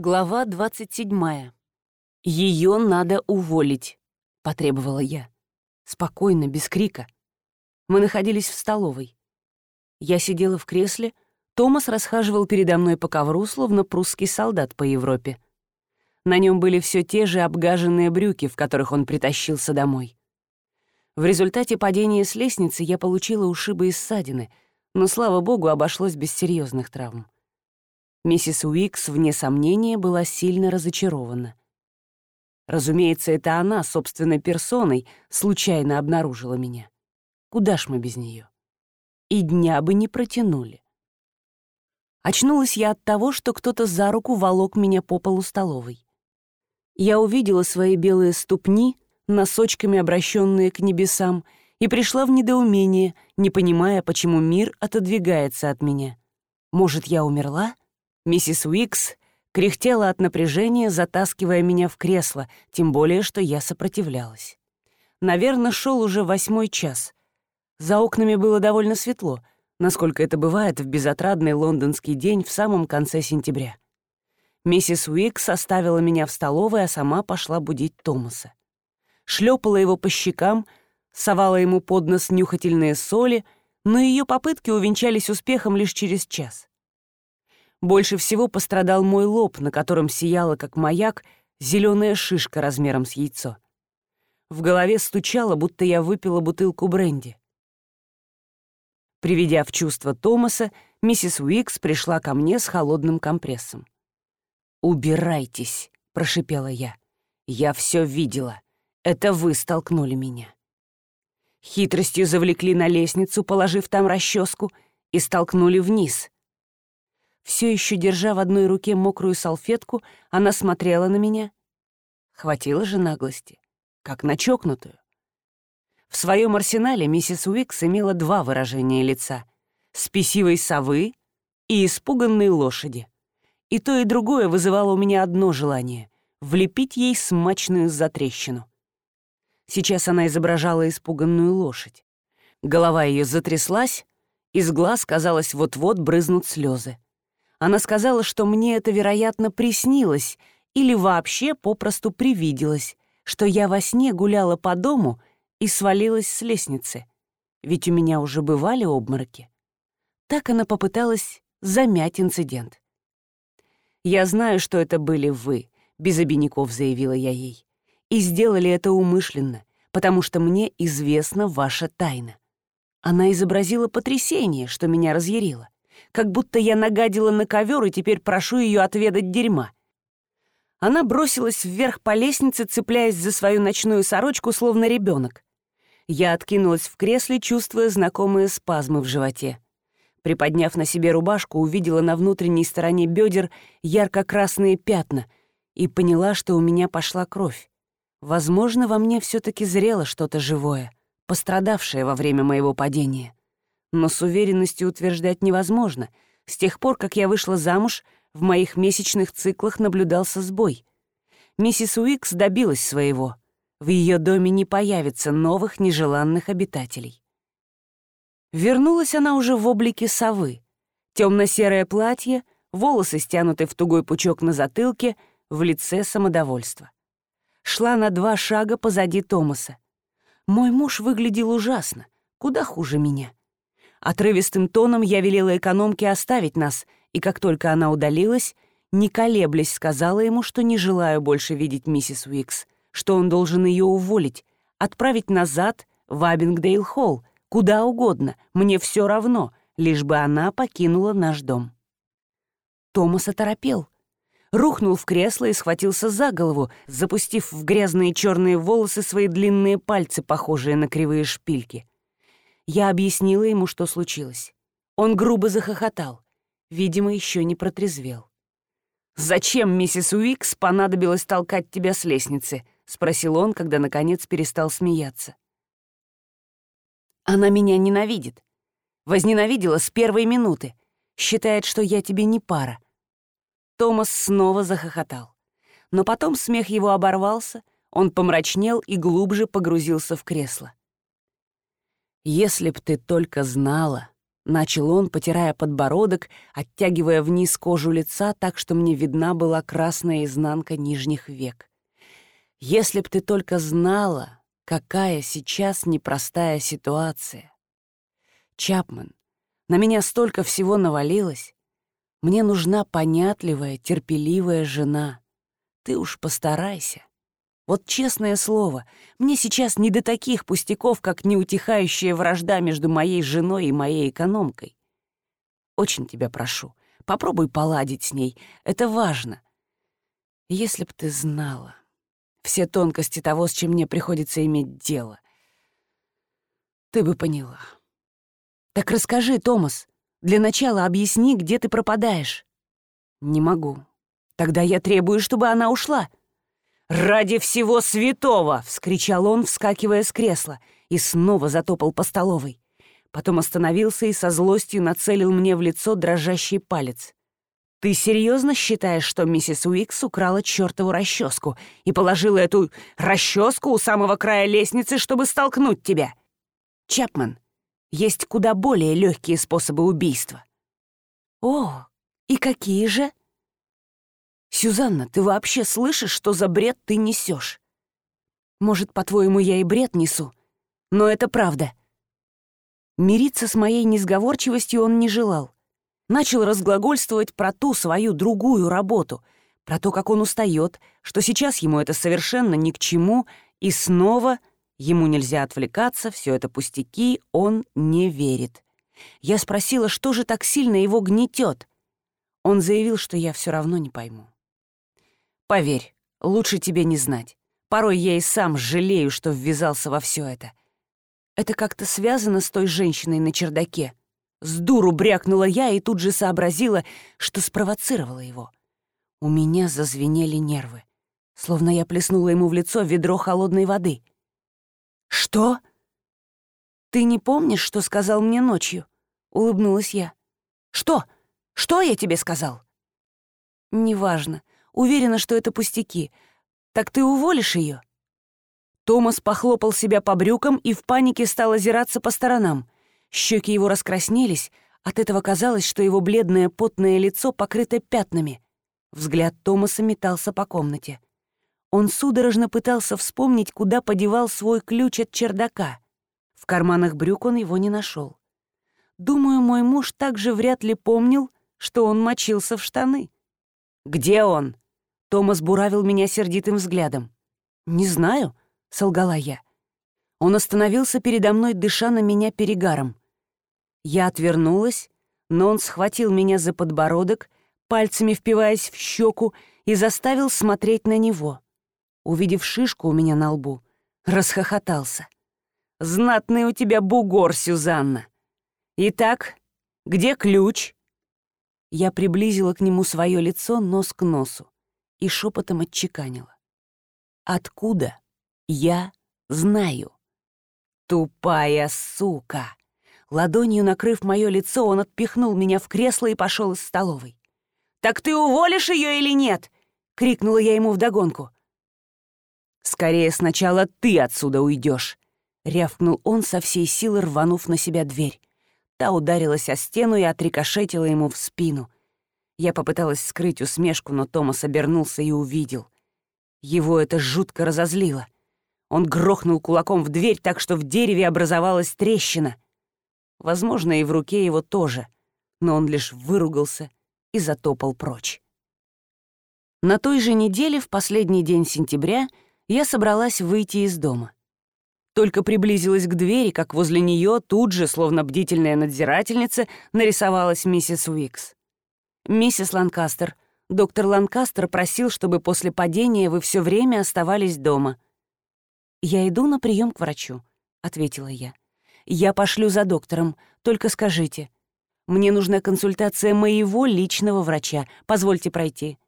Глава 27. Ее надо уволить», — потребовала я. Спокойно, без крика. Мы находились в столовой. Я сидела в кресле, Томас расхаживал передо мной по ковру, словно прусский солдат по Европе. На нем были все те же обгаженные брюки, в которых он притащился домой. В результате падения с лестницы я получила ушибы и ссадины, но, слава богу, обошлось без серьезных травм. Миссис Уикс, вне сомнения, была сильно разочарована. Разумеется, это она, собственной персоной, случайно обнаружила меня. Куда ж мы без нее? И дня бы не протянули. Очнулась я от того, что кто-то за руку волок меня по полу столовой. Я увидела свои белые ступни, носочками обращенные к небесам, и пришла в недоумение, не понимая, почему мир отодвигается от меня. Может, я умерла? Миссис Уикс кряхтела от напряжения, затаскивая меня в кресло, тем более, что я сопротивлялась. Наверное, шел уже восьмой час. За окнами было довольно светло, насколько это бывает в безотрадный лондонский день в самом конце сентября. Миссис Уикс оставила меня в столовой, а сама пошла будить Томаса. Шлепала его по щекам, совала ему под нос нюхательные соли, но ее попытки увенчались успехом лишь через час. Больше всего пострадал мой лоб, на котором сияла, как маяк, зеленая шишка размером с яйцо. В голове стучало, будто я выпила бутылку бренди. Приведя в чувство Томаса, миссис Уикс пришла ко мне с холодным компрессом. «Убирайтесь», — прошипела я. «Я все видела. Это вы столкнули меня». Хитростью завлекли на лестницу, положив там расческу, и столкнули вниз — все еще держа в одной руке мокрую салфетку, она смотрела на меня. Хватило же наглости, как на чокнутую. В своем арсенале миссис Уикс имела два выражения лица — спесивой совы и испуганной лошади. И то, и другое вызывало у меня одно желание — влепить ей смачную затрещину. Сейчас она изображала испуганную лошадь. Голова ее затряслась, из глаз, казалось, вот-вот брызнут слезы. Она сказала, что мне это, вероятно, приснилось или вообще попросту привиделось, что я во сне гуляла по дому и свалилась с лестницы. Ведь у меня уже бывали обмороки. Так она попыталась замять инцидент. «Я знаю, что это были вы», — без обиняков заявила я ей. «И сделали это умышленно, потому что мне известна ваша тайна». Она изобразила потрясение, что меня разъярило как будто я нагадила на ковер и теперь прошу ее отведать дерьма. Она бросилась вверх по лестнице, цепляясь за свою ночную сорочку, словно ребенок. Я откинулась в кресле, чувствуя знакомые спазмы в животе. Приподняв на себе рубашку, увидела на внутренней стороне бедер ярко-красные пятна и поняла, что у меня пошла кровь. Возможно, во мне все таки зрело что-то живое, пострадавшее во время моего падения но с уверенностью утверждать невозможно. С тех пор, как я вышла замуж, в моих месячных циклах наблюдался сбой. Миссис Уикс добилась своего. В ее доме не появится новых нежеланных обитателей. Вернулась она уже в облике совы. Темно-серое платье, волосы стянуты в тугой пучок на затылке, в лице самодовольства. Шла на два шага позади Томаса. Мой муж выглядел ужасно, куда хуже меня. Отрывистым тоном я велела экономке оставить нас, и как только она удалилась, не колеблясь, сказала ему, что не желаю больше видеть миссис Уикс, что он должен ее уволить, отправить назад в Абингдейл-холл, куда угодно, мне все равно, лишь бы она покинула наш дом. Томас оторопел. Рухнул в кресло и схватился за голову, запустив в грязные черные волосы свои длинные пальцы, похожие на кривые шпильки. Я объяснила ему, что случилось. Он грубо захохотал. Видимо, еще не протрезвел. «Зачем, миссис Уикс, понадобилось толкать тебя с лестницы?» — спросил он, когда, наконец, перестал смеяться. «Она меня ненавидит. Возненавидела с первой минуты. Считает, что я тебе не пара». Томас снова захохотал. Но потом смех его оборвался, он помрачнел и глубже погрузился в кресло. «Если б ты только знала», — Начал он, потирая подбородок, оттягивая вниз кожу лица так, что мне видна была красная изнанка нижних век. «Если б ты только знала, какая сейчас непростая ситуация. Чапман, на меня столько всего навалилось. Мне нужна понятливая, терпеливая жена. Ты уж постарайся. Вот честное слово, мне сейчас не до таких пустяков, как неутихающая вражда между моей женой и моей экономкой. Очень тебя прошу, попробуй поладить с ней, это важно. Если б ты знала все тонкости того, с чем мне приходится иметь дело, ты бы поняла. Так расскажи, Томас, для начала объясни, где ты пропадаешь. Не могу. Тогда я требую, чтобы она ушла. «Ради всего святого!» — вскричал он, вскакивая с кресла, и снова затопал по столовой. Потом остановился и со злостью нацелил мне в лицо дрожащий палец. «Ты серьезно считаешь, что миссис Уикс украла чертову расческу и положила эту расческу у самого края лестницы, чтобы столкнуть тебя? Чапман, есть куда более легкие способы убийства». «О, и какие же?» «Сюзанна, ты вообще слышишь, что за бред ты несешь? Может, по-твоему, я и бред несу, но это правда». Мириться с моей несговорчивостью он не желал. Начал разглагольствовать про ту свою другую работу, про то, как он устает, что сейчас ему это совершенно ни к чему, и снова ему нельзя отвлекаться, все это пустяки, он не верит. Я спросила, что же так сильно его гнетет. Он заявил, что я все равно не пойму. Поверь, лучше тебе не знать. Порой я и сам жалею, что ввязался во все это. Это как-то связано с той женщиной на чердаке. С дуру брякнула я и тут же сообразила, что спровоцировала его. У меня зазвенели нервы, словно я плеснула ему в лицо ведро холодной воды. «Что?» «Ты не помнишь, что сказал мне ночью?» — улыбнулась я. «Что? Что я тебе сказал?» «Неважно. Уверена, что это пустяки. Так ты уволишь ее? Томас похлопал себя по брюкам и в панике стал озираться по сторонам. Щеки его раскраснелись, от этого казалось, что его бледное потное лицо покрыто пятнами. Взгляд Томаса метался по комнате. Он судорожно пытался вспомнить, куда подевал свой ключ от чердака. В карманах брюк он его не нашел. Думаю, мой муж также вряд ли помнил, что он мочился в штаны. «Где он?» Томас буравил меня сердитым взглядом. «Не знаю», — солгала я. Он остановился передо мной, дыша на меня перегаром. Я отвернулась, но он схватил меня за подбородок, пальцами впиваясь в щеку, и заставил смотреть на него. Увидев шишку у меня на лбу, расхохотался. «Знатный у тебя бугор, Сюзанна! Итак, где ключ?» Я приблизила к нему свое лицо нос к носу и шепотом отчеканила. «Откуда я знаю?» «Тупая сука!» Ладонью накрыв мое лицо, он отпихнул меня в кресло и пошел из столовой. «Так ты уволишь ее или нет?» — крикнула я ему вдогонку. «Скорее сначала ты отсюда уйдешь», — рявкнул он со всей силы, рванув на себя дверь. Та ударилась о стену и отрикошетила ему в спину. Я попыталась скрыть усмешку, но Томас обернулся и увидел. Его это жутко разозлило. Он грохнул кулаком в дверь так, что в дереве образовалась трещина. Возможно, и в руке его тоже, но он лишь выругался и затопал прочь. На той же неделе, в последний день сентября, я собралась выйти из дома. Только приблизилась к двери, как возле нее тут же, словно бдительная надзирательница, нарисовалась миссис Уикс. «Миссис Ланкастер, доктор Ланкастер просил, чтобы после падения вы все время оставались дома». «Я иду на прием к врачу», — ответила я. «Я пошлю за доктором, только скажите. Мне нужна консультация моего личного врача. Позвольте пройти».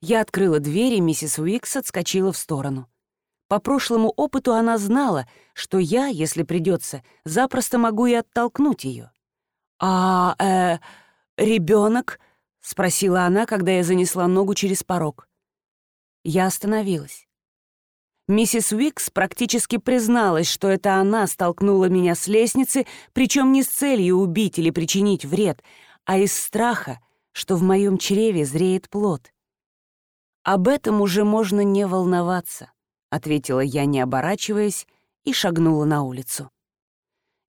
Я открыла дверь, и миссис Уикс отскочила в сторону. По прошлому опыту она знала, что я, если придется, запросто могу и оттолкнуть ее. «А, э, ребенок? — спросила она, когда я занесла ногу через порог. Я остановилась. Миссис Уикс практически призналась, что это она столкнула меня с лестницы, причем не с целью убить или причинить вред, а из страха, что в моем чреве зреет плод. «Об этом уже можно не волноваться», — ответила я, не оборачиваясь, и шагнула на улицу.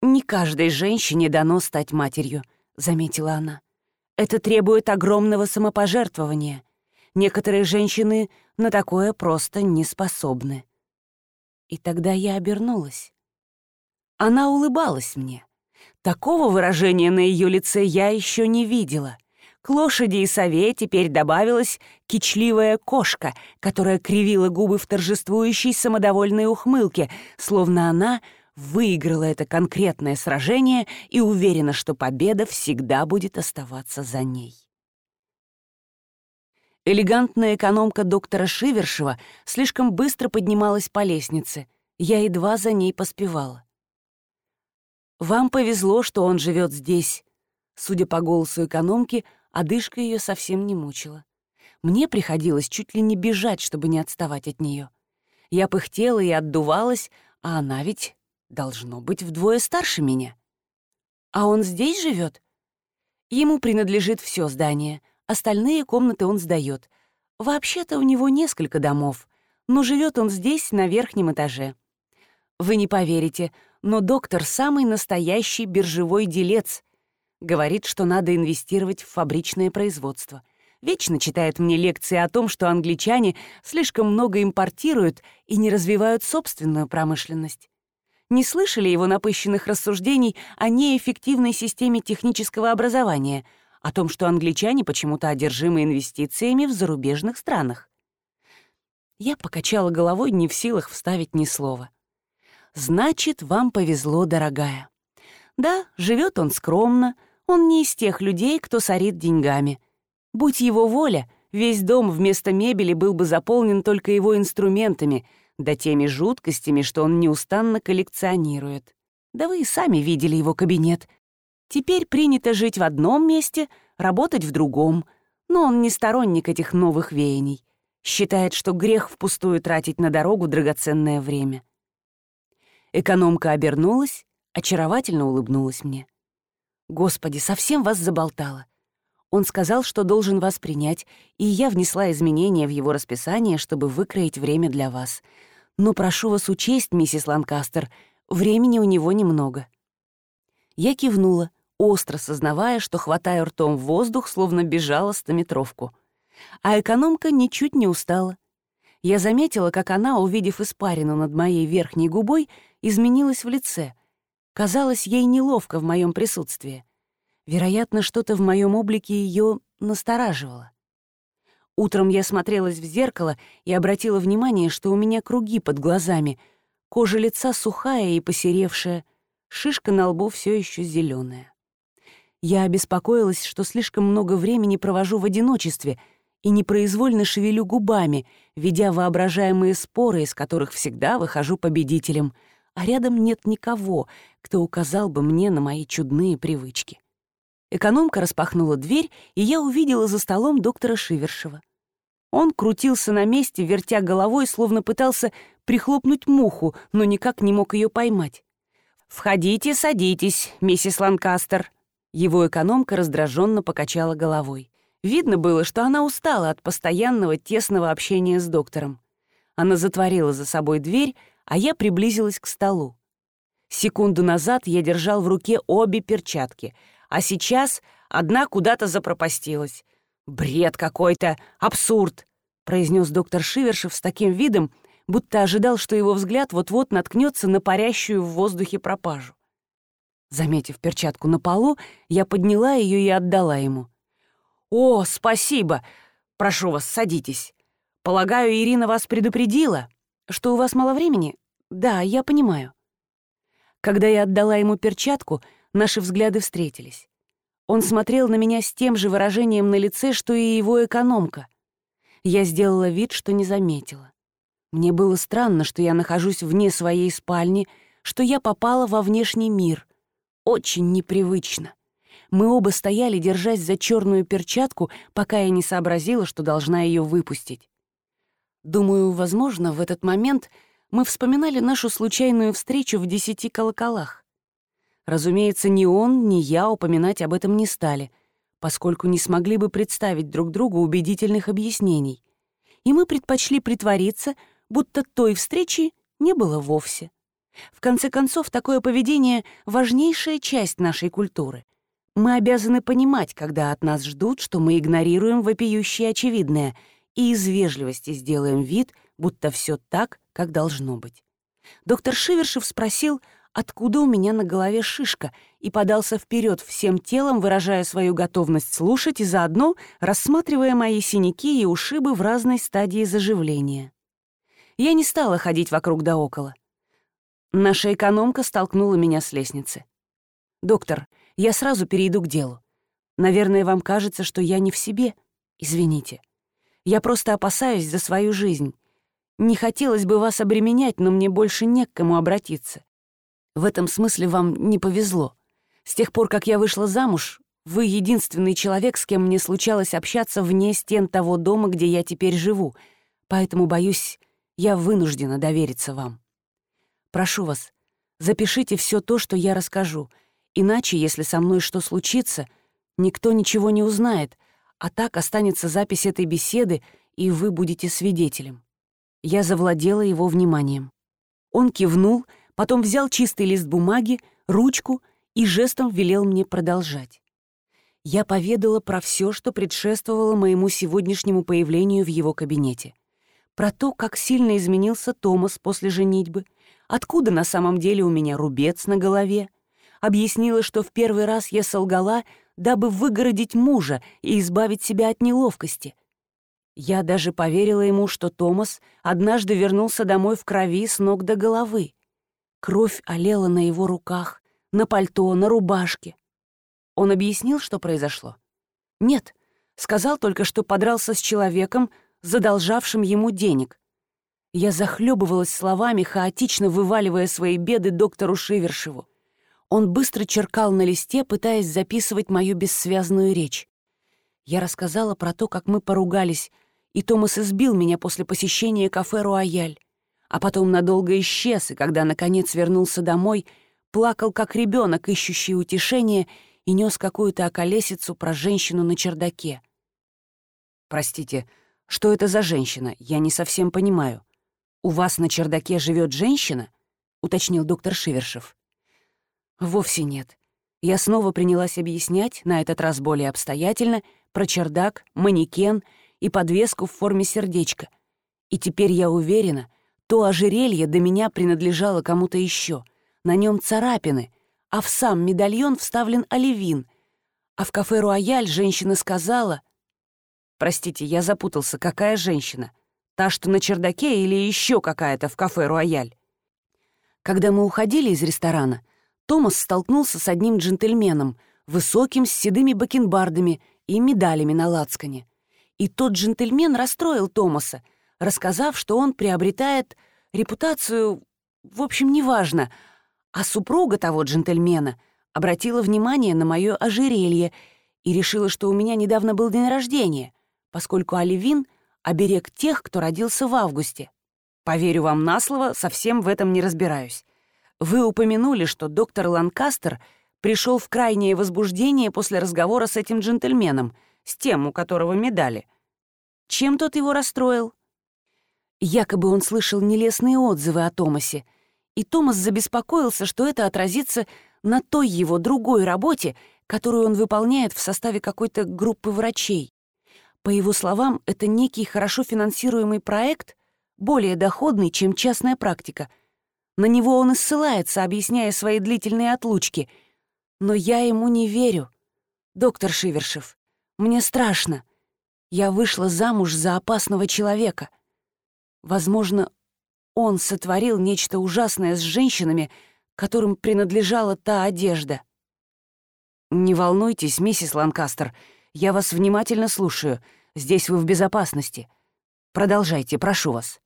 «Не каждой женщине дано стать матерью», — заметила она. «Это требует огромного самопожертвования. Некоторые женщины на такое просто не способны». И тогда я обернулась. Она улыбалась мне. Такого выражения на ее лице я еще не видела. К лошади и сове теперь добавилась кичливая кошка, которая кривила губы в торжествующей самодовольной ухмылке, словно она выиграла это конкретное сражение и уверена, что победа всегда будет оставаться за ней. Элегантная экономка доктора Шивершева слишком быстро поднималась по лестнице. Я едва за ней поспевала. «Вам повезло, что он живет здесь». Судя по голосу экономки, одышка ее совсем не мучила. Мне приходилось чуть ли не бежать, чтобы не отставать от нее. Я пыхтела и отдувалась, а она ведь должно быть вдвое старше меня. А он здесь живет? Ему принадлежит все здание, остальные комнаты он сдает. Вообще-то у него несколько домов, но живет он здесь, на верхнем этаже. Вы не поверите, но доктор самый настоящий биржевой делец. Говорит, что надо инвестировать в фабричное производство. Вечно читает мне лекции о том, что англичане слишком много импортируют и не развивают собственную промышленность. Не слышали его напыщенных рассуждений о неэффективной системе технического образования, о том, что англичане почему-то одержимы инвестициями в зарубежных странах? Я покачала головой, не в силах вставить ни слова. Значит, вам повезло, дорогая. Да, живет он скромно, он не из тех людей, кто сорит деньгами. Будь его воля, весь дом вместо мебели был бы заполнен только его инструментами, да теми жуткостями, что он неустанно коллекционирует. Да вы и сами видели его кабинет. Теперь принято жить в одном месте, работать в другом, но он не сторонник этих новых веяний. Считает, что грех впустую тратить на дорогу драгоценное время. Экономка обернулась, очаровательно улыбнулась мне. «Господи, совсем вас заболтала. Он сказал, что должен вас принять, и я внесла изменения в его расписание, чтобы выкроить время для вас. Но прошу вас учесть, миссис Ланкастер, времени у него немного». Я кивнула, остро сознавая, что хватаю ртом в воздух, словно бежала стометровку. А экономка ничуть не устала. Я заметила, как она, увидев испарину над моей верхней губой, изменилась в лице. Казалось, ей неловко в моем присутствии. Вероятно, что-то в моем облике ее настораживало. Утром я смотрелась в зеркало и обратила внимание, что у меня круги под глазами, кожа лица сухая и посеревшая, шишка на лбу все еще зеленая. Я обеспокоилась, что слишком много времени провожу в одиночестве и непроизвольно шевелю губами, ведя воображаемые споры, из которых всегда выхожу победителем — а рядом нет никого, кто указал бы мне на мои чудные привычки. Экономка распахнула дверь, и я увидела за столом доктора Шивершева. Он крутился на месте, вертя головой, словно пытался прихлопнуть муху, но никак не мог ее поймать. «Входите, садитесь, миссис Ланкастер». Его экономка раздраженно покачала головой. Видно было, что она устала от постоянного тесного общения с доктором. Она затворила за собой дверь, а я приблизилась к столу. Секунду назад я держал в руке обе перчатки, а сейчас одна куда-то запропастилась. «Бред какой-то! Абсурд!» — произнес доктор Шивершев с таким видом, будто ожидал, что его взгляд вот-вот наткнется на парящую в воздухе пропажу. Заметив перчатку на полу, я подняла ее и отдала ему. «О, спасибо! Прошу вас, садитесь. Полагаю, Ирина вас предупредила?» Что у вас мало времени? Да, я понимаю. Когда я отдала ему перчатку, наши взгляды встретились. Он смотрел на меня с тем же выражением на лице, что и его экономка. Я сделала вид, что не заметила. Мне было странно, что я нахожусь вне своей спальни, что я попала во внешний мир. Очень непривычно. Мы оба стояли, держась за черную перчатку, пока я не сообразила, что должна ее выпустить. Думаю, возможно, в этот момент мы вспоминали нашу случайную встречу в десяти колоколах. Разумеется, ни он, ни я упоминать об этом не стали, поскольку не смогли бы представить друг другу убедительных объяснений. И мы предпочли притвориться, будто той встречи не было вовсе. В конце концов, такое поведение — важнейшая часть нашей культуры. Мы обязаны понимать, когда от нас ждут, что мы игнорируем вопиющее очевидное и из вежливости сделаем вид, будто все так, как должно быть. Доктор Шивершев спросил, откуда у меня на голове шишка, и подался вперед всем телом, выражая свою готовность слушать и заодно рассматривая мои синяки и ушибы в разной стадии заживления. Я не стала ходить вокруг да около. Наша экономка столкнула меня с лестницы. «Доктор, я сразу перейду к делу. Наверное, вам кажется, что я не в себе. Извините. Я просто опасаюсь за свою жизнь. Не хотелось бы вас обременять, но мне больше не к кому обратиться. В этом смысле вам не повезло. С тех пор, как я вышла замуж, вы единственный человек, с кем мне случалось общаться вне стен того дома, где я теперь живу, поэтому, боюсь, я вынуждена довериться вам. Прошу вас, запишите все то, что я расскажу, иначе, если со мной что случится, никто ничего не узнает, а так останется запись этой беседы, и вы будете свидетелем». Я завладела его вниманием. Он кивнул, потом взял чистый лист бумаги, ручку и жестом велел мне продолжать. Я поведала про все, что предшествовало моему сегодняшнему появлению в его кабинете. Про то, как сильно изменился Томас после женитьбы, откуда на самом деле у меня рубец на голове. Объяснила, что в первый раз я солгала, дабы выгородить мужа и избавить себя от неловкости. Я даже поверила ему, что Томас однажды вернулся домой в крови с ног до головы. Кровь олела на его руках, на пальто, на рубашке. Он объяснил, что произошло? Нет, сказал только, что подрался с человеком, задолжавшим ему денег. Я захлебывалась словами, хаотично вываливая свои беды доктору Шивершеву. Он быстро черкал на листе, пытаясь записывать мою бессвязную речь. Я рассказала про то, как мы поругались, и Томас избил меня после посещения кафе «Руаяль». А потом надолго исчез, и когда, наконец, вернулся домой, плакал, как ребенок, ищущий утешение, и нес какую-то околесицу про женщину на чердаке. «Простите, что это за женщина? Я не совсем понимаю», «У вас на чердаке живет женщина?» — уточнил доктор Шивершев. «Вовсе нет. Я снова принялась объяснять, на этот раз более обстоятельно, про чердак, манекен и подвеску в форме сердечка. И теперь я уверена, то ожерелье до меня принадлежало кому-то еще. На нем царапины, а в сам медальон вставлен оливин. А в кафе «Руаяль» женщина сказала... Простите, я запутался, какая женщина? Та, что на чердаке или еще какая-то в кафе «Рояль». Когда мы уходили из ресторана, Томас столкнулся с одним джентльменом, высоким, с седыми бакенбардами и медалями на лацкане. И тот джентльмен расстроил Томаса, рассказав, что он приобретает репутацию, в общем, неважно, а супруга того джентльмена обратила внимание на мое ожерелье и решила, что у меня недавно был день рождения, поскольку Оливин — оберег тех, кто родился в августе. Поверю вам на слово, совсем в этом не разбираюсь. Вы упомянули, что доктор Ланкастер пришел в крайнее возбуждение после разговора с этим джентльменом, с тем, у которого медали. Чем тот его расстроил? Якобы он слышал нелестные отзывы о Томасе, и Томас забеспокоился, что это отразится на той его другой работе, которую он выполняет в составе какой-то группы врачей. По его словам, это некий хорошо финансируемый проект, более доходный, чем частная практика. На него он и ссылается, объясняя свои длительные отлучки. Но я ему не верю. Доктор Шивершев, мне страшно. Я вышла замуж за опасного человека. Возможно, он сотворил нечто ужасное с женщинами, которым принадлежала та одежда. «Не волнуйтесь, миссис Ланкастер», я вас внимательно слушаю. Здесь вы в безопасности. Продолжайте, прошу вас».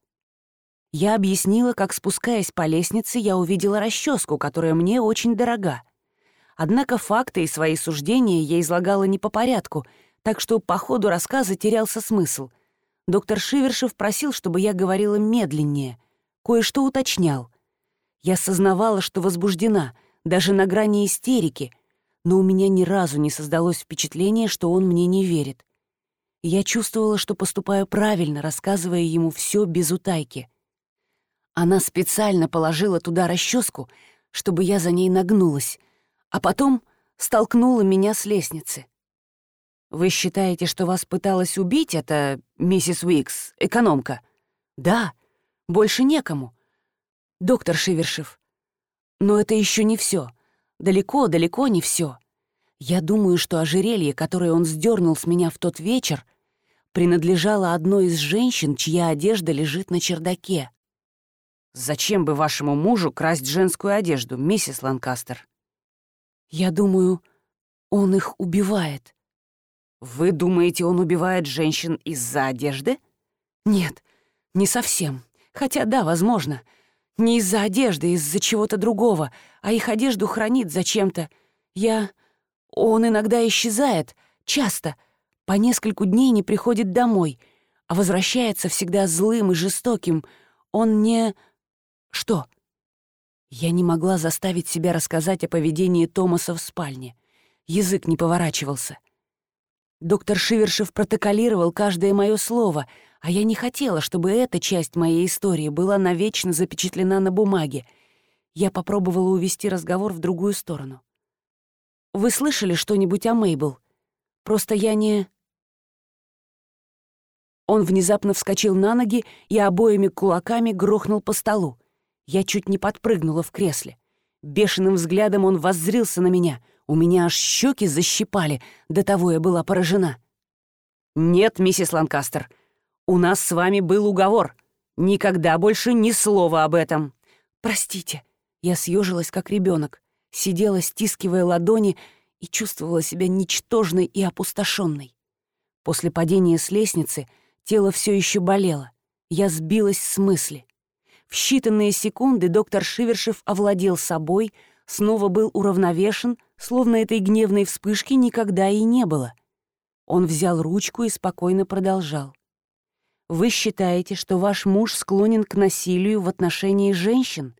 Я объяснила, как, спускаясь по лестнице, я увидела расческу, которая мне очень дорога. Однако факты и свои суждения я излагала не по порядку, так что по ходу рассказа терялся смысл. Доктор Шивершев просил, чтобы я говорила медленнее, кое-что уточнял. Я сознавала, что возбуждена, даже на грани истерики, но у меня ни разу не создалось впечатление, что он мне не верит. Я чувствовала, что поступаю правильно, рассказывая ему все без утайки. Она специально положила туда расческу, чтобы я за ней нагнулась, а потом столкнула меня с лестницы. «Вы считаете, что вас пыталась убить эта миссис Уикс, экономка?» «Да, больше некому. Доктор Шивершев. Но это еще не все. Далеко, далеко не все. Я думаю, что ожерелье, которое он сдернул с меня в тот вечер, принадлежало одной из женщин, чья одежда лежит на чердаке. Зачем бы вашему мужу красть женскую одежду, миссис Ланкастер? Я думаю, он их убивает. Вы думаете, он убивает женщин из-за одежды? Нет, не совсем. Хотя да, возможно. Не из-за одежды, из-за чего-то другого, а их одежду хранит зачем-то. Я... Он иногда исчезает, часто, по нескольку дней не приходит домой, а возвращается всегда злым и жестоким. Он не... Что? Я не могла заставить себя рассказать о поведении Томаса в спальне. Язык не поворачивался. Доктор Шивершев протоколировал каждое мое слово, а я не хотела, чтобы эта часть моей истории была навечно запечатлена на бумаге. Я попробовала увести разговор в другую сторону. «Вы слышали что-нибудь о Мейбл? Просто я не...» Он внезапно вскочил на ноги и обоими кулаками грохнул по столу. Я чуть не подпрыгнула в кресле. Бешеным взглядом он воззрился на меня — у меня аж щеки защипали, до того я была поражена. «Нет, миссис Ланкастер, у нас с вами был уговор. Никогда больше ни слова об этом». «Простите». Я съежилась, как ребенок, сидела, стискивая ладони, и чувствовала себя ничтожной и опустошенной. После падения с лестницы тело все еще болело. Я сбилась с мысли. В считанные секунды доктор Шивершев овладел собой, снова был уравновешен, словно этой гневной вспышки никогда и не было. Он взял ручку и спокойно продолжал. «Вы считаете, что ваш муж склонен к насилию в отношении женщин?»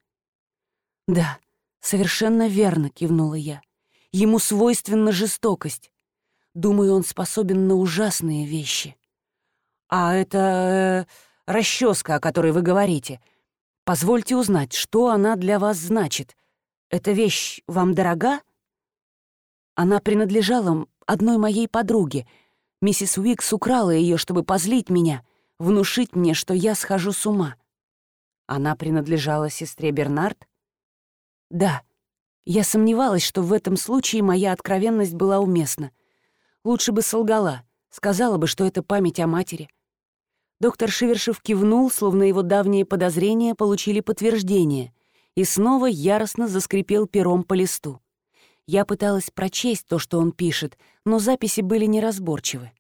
«Да, совершенно верно», — кивнула я. «Ему свойственна жестокость. Думаю, он способен на ужасные вещи». «А это... Э, расческа, о которой вы говорите. Позвольте узнать, что она для вас значит. Эта вещь вам дорога?» Она принадлежала одной моей подруге. Миссис Уикс украла ее, чтобы позлить меня, внушить мне, что я схожу с ума. Она принадлежала сестре Бернард? Да. Я сомневалась, что в этом случае моя откровенность была уместна. Лучше бы солгала, сказала бы, что это память о матери. Доктор Шивершев кивнул, словно его давние подозрения получили подтверждение, и снова яростно заскрипел пером по листу. Я пыталась прочесть то, что он пишет, но записи были неразборчивы.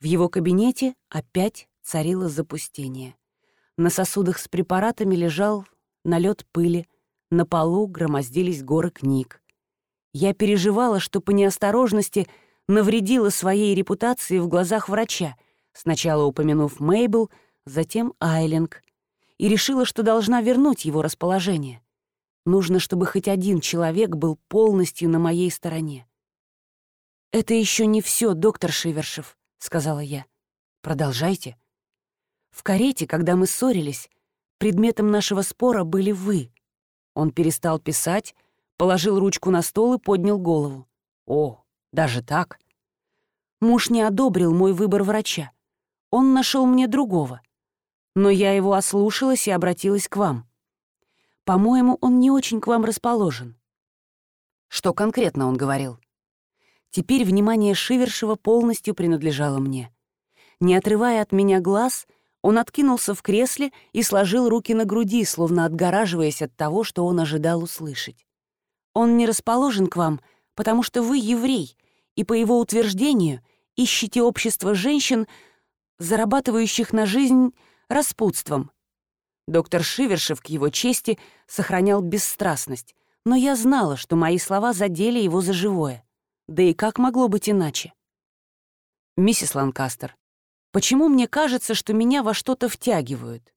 В его кабинете опять царило запустение. На сосудах с препаратами лежал налет пыли, на полу громоздились горы книг. Я переживала, что по неосторожности навредила своей репутации в глазах врача, сначала упомянув Мейбл, затем Айлинг, и решила, что должна вернуть его расположение. Нужно, чтобы хоть один человек был полностью на моей стороне. «Это еще не все, доктор Шивершев», — сказала я. «Продолжайте». В карете, когда мы ссорились, предметом нашего спора были вы. Он перестал писать, положил ручку на стол и поднял голову. «О, даже так?» Муж не одобрил мой выбор врача. Он нашел мне другого. Но я его ослушалась и обратилась к вам. По-моему, он не очень к вам расположен». Что конкретно он говорил? Теперь внимание Шивершева полностью принадлежало мне. Не отрывая от меня глаз, он откинулся в кресле и сложил руки на груди, словно отгораживаясь от того, что он ожидал услышать. «Он не расположен к вам, потому что вы еврей, и, по его утверждению, ищете общество женщин, зарабатывающих на жизнь распутством, Доктор Шивершев, к его чести, сохранял бесстрастность, но я знала, что мои слова задели его за живое. Да и как могло быть иначе? «Миссис Ланкастер, Почему мне кажется, что меня во что-то втягивают?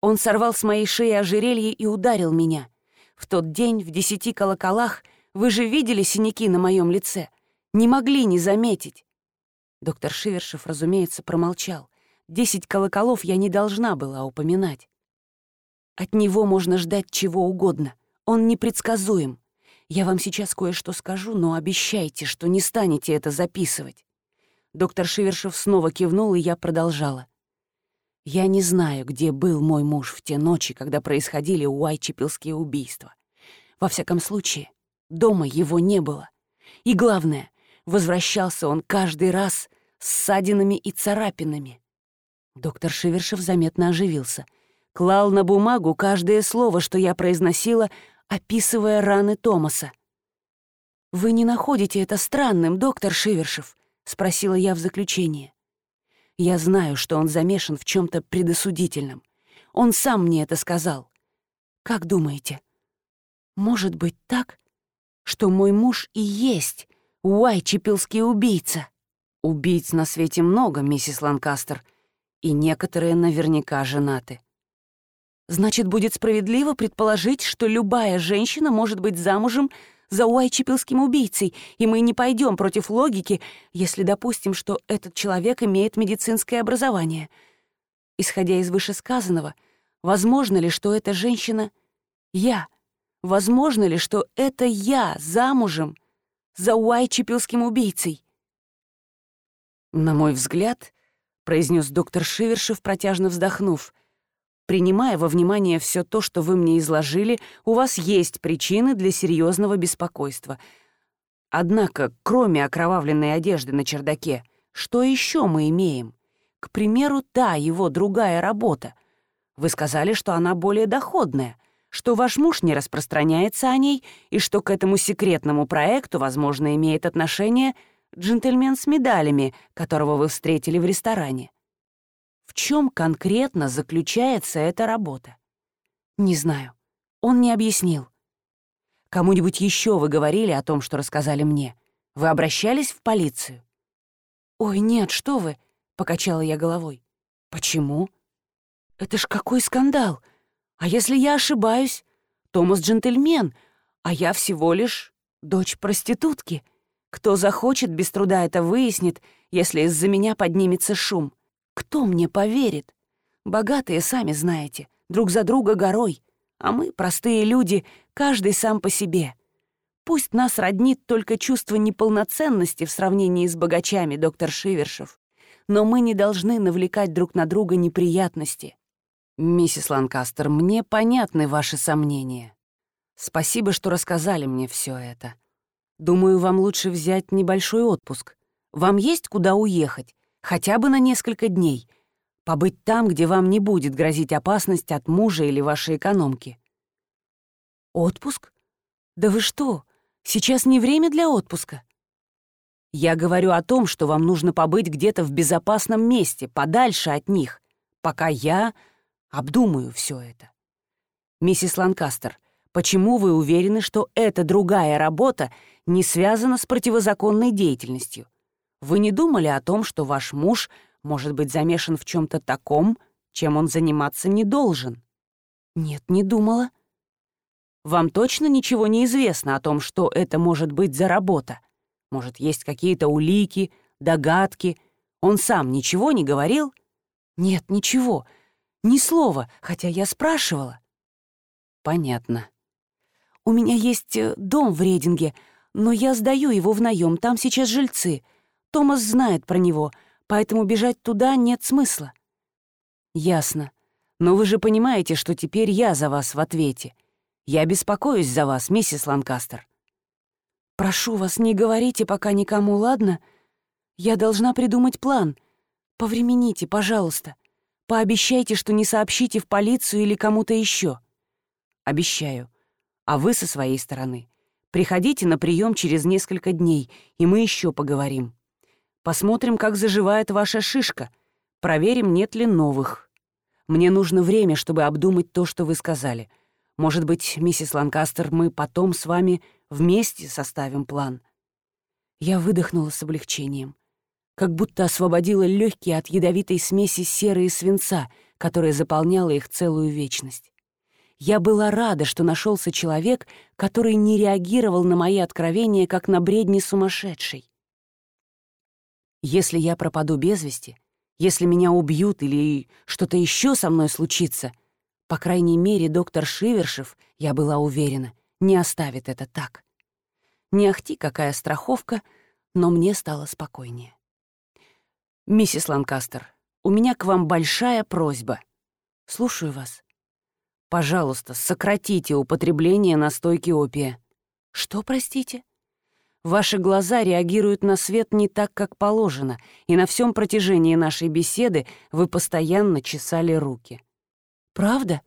Он сорвал с моей шеи ожерелье и ударил меня. В тот день в десяти колоколах вы же видели синяки на моем лице. Не могли не заметить. Доктор Шивершев, разумеется, промолчал. Десять колоколов я не должна была упоминать. От него можно ждать чего угодно. Он непредсказуем. Я вам сейчас кое-что скажу, но обещайте, что не станете это записывать. Доктор Шивершев снова кивнул, и я продолжала. Я не знаю, где был мой муж в те ночи, когда происходили уайчепилские убийства. Во всяком случае, дома его не было. И главное, возвращался он каждый раз с ссадинами и царапинами. Доктор Шивершев заметно оживился. Клал на бумагу каждое слово, что я произносила, описывая раны Томаса. «Вы не находите это странным, доктор Шивершев?» — спросила я в заключение. «Я знаю, что он замешан в чем то предосудительном. Он сам мне это сказал. Как думаете, может быть так, что мой муж и есть Уайчепилский убийца?» «Убийц на свете много, миссис Ланкастер», и некоторые наверняка женаты. Значит, будет справедливо предположить, что любая женщина может быть замужем за Уайчепилским убийцей, и мы не пойдем против логики, если допустим, что этот человек имеет медицинское образование. Исходя из вышесказанного, возможно ли, что эта женщина — я? Возможно ли, что это я замужем за Уайчепилским убийцей? На мой взгляд, произнес доктор Шивершев, протяжно вздохнув. «Принимая во внимание все то, что вы мне изложили, у вас есть причины для серьезного беспокойства. Однако, кроме окровавленной одежды на чердаке, что еще мы имеем? К примеру, та его другая работа. Вы сказали, что она более доходная, что ваш муж не распространяется о ней и что к этому секретному проекту, возможно, имеет отношение — джентльмен с медалями, которого вы встретили в ресторане. В чем конкретно заключается эта работа? Не знаю. Он не объяснил. Кому-нибудь еще вы говорили о том, что рассказали мне? Вы обращались в полицию? «Ой, нет, что вы!» — покачала я головой. «Почему?» «Это ж какой скандал! А если я ошибаюсь? Томас джентльмен, а я всего лишь дочь проститутки». Кто захочет, без труда это выяснит, если из-за меня поднимется шум. Кто мне поверит? Богатые, сами знаете, друг за друга горой, а мы, простые люди, каждый сам по себе. Пусть нас роднит только чувство неполноценности в сравнении с богачами, доктор Шивершев, но мы не должны навлекать друг на друга неприятности. Миссис Ланкастер, мне понятны ваши сомнения. Спасибо, что рассказали мне все это. Думаю, вам лучше взять небольшой отпуск. Вам есть куда уехать, хотя бы на несколько дней. Побыть там, где вам не будет грозить опасность от мужа или вашей экономки. Отпуск? Да вы что? Сейчас не время для отпуска. Я говорю о том, что вам нужно побыть где-то в безопасном месте, подальше от них, пока я обдумаю все это. Миссис Ланкастер, почему вы уверены, что эта другая работа не связано с противозаконной деятельностью. Вы не думали о том, что ваш муж может быть замешан в чем то таком, чем он заниматься не должен? Нет, не думала. Вам точно ничего не известно о том, что это может быть за работа? Может, есть какие-то улики, догадки? Он сам ничего не говорил? Нет, ничего. Ни слова, хотя я спрашивала. Понятно. У меня есть э, дом в Рединге, но я сдаю его в наем, там сейчас жильцы. Томас знает про него, поэтому бежать туда нет смысла». «Ясно. Но вы же понимаете, что теперь я за вас в ответе. Я беспокоюсь за вас, миссис Ланкастер». «Прошу вас, не говорите пока никому, ладно? Я должна придумать план. Повремените, пожалуйста. Пообещайте, что не сообщите в полицию или кому-то еще. «Обещаю. А вы со своей стороны Приходите на прием через несколько дней, и мы еще поговорим. Посмотрим, как заживает ваша шишка. Проверим, нет ли новых. Мне нужно время, чтобы обдумать то, что вы сказали. Может быть, миссис Ланкастер, мы потом с вами вместе составим план». Я выдохнула с облегчением. как будто освободила легкие от ядовитой смеси серы и свинца, которая заполняла их целую вечность. Я была рада, что нашелся человек, который не реагировал на мои откровения, как на бредни сумасшедшей. Если я пропаду без вести, если меня убьют или что-то еще со мной случится, по крайней мере, доктор Шивершев, я была уверена, не оставит это так. Не ахти, какая страховка, но мне стало спокойнее. «Миссис Ланкастер, у меня к вам большая просьба. Слушаю вас. Пожалуйста, сократите употребление настойки опия». «Что, простите?» Ваши глаза реагируют на свет не так, как положено, и на всем протяжении нашей беседы вы постоянно чесали руки. Правда?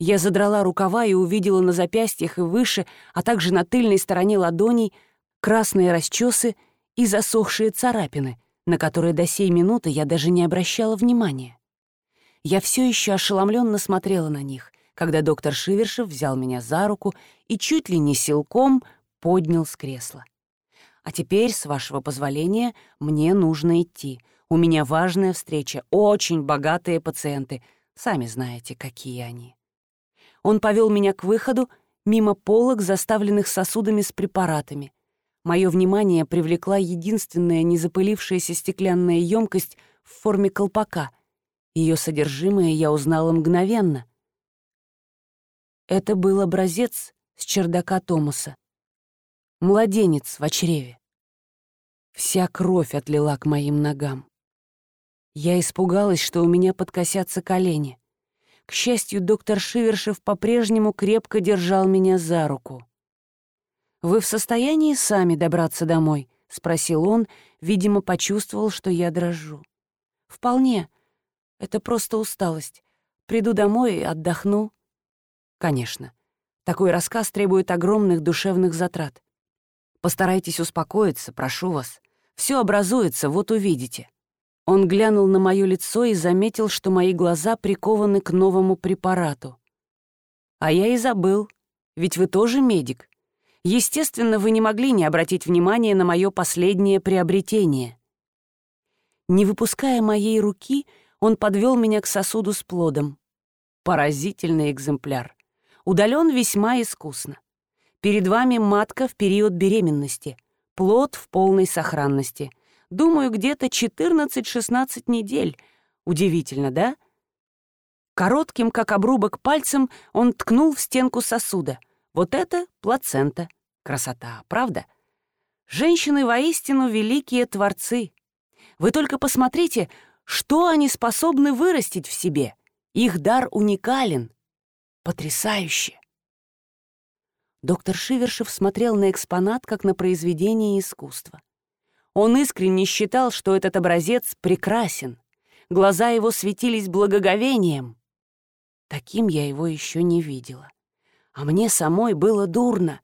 Я задрала рукава и увидела на запястьях и выше, а также на тыльной стороне ладоней красные расчесы и засохшие царапины, на которые до сей минуты я даже не обращала внимания. Я все еще ошеломленно смотрела на них, когда доктор Шивершев взял меня за руку и чуть ли не силком поднял с кресла. А теперь, с вашего позволения, мне нужно идти. У меня важная встреча, очень богатые пациенты. Сами знаете, какие они. Он повел меня к выходу, мимо полок, заставленных сосудами с препаратами. Мое внимание привлекла единственная незапылившаяся стеклянная емкость в форме колпака. Ее содержимое я узнала мгновенно. Это был образец с чердака Томаса. Младенец в чреве. Вся кровь отлила к моим ногам. Я испугалась, что у меня подкосятся колени. К счастью, доктор Шивершев по-прежнему крепко держал меня за руку. «Вы в состоянии сами добраться домой?» — спросил он, видимо, почувствовал, что я дрожу. «Вполне. Это просто усталость. Приду домой и отдохну». «Конечно. Такой рассказ требует огромных душевных затрат. Постарайтесь успокоиться, прошу вас. Все образуется, вот увидите». Он глянул на мое лицо и заметил, что мои глаза прикованы к новому препарату. «А я и забыл. Ведь вы тоже медик. Естественно, вы не могли не обратить внимания на мое последнее приобретение». Не выпуская моей руки, он подвел меня к сосуду с плодом. Поразительный экземпляр. Удален весьма искусно. Перед вами матка в период беременности, плод в полной сохранности. Думаю, где-то 14-16 недель. Удивительно, да? Коротким, как обрубок, пальцем он ткнул в стенку сосуда. Вот это плацента. Красота, правда? Женщины воистину великие творцы. Вы только посмотрите, что они способны вырастить в себе. Их дар уникален. Потрясающе. Доктор Шивершев смотрел на экспонат как на произведение искусства. Он искренне считал, что этот образец прекрасен. Глаза его светились благоговением. Таким я его еще не видела. А мне самой было дурно.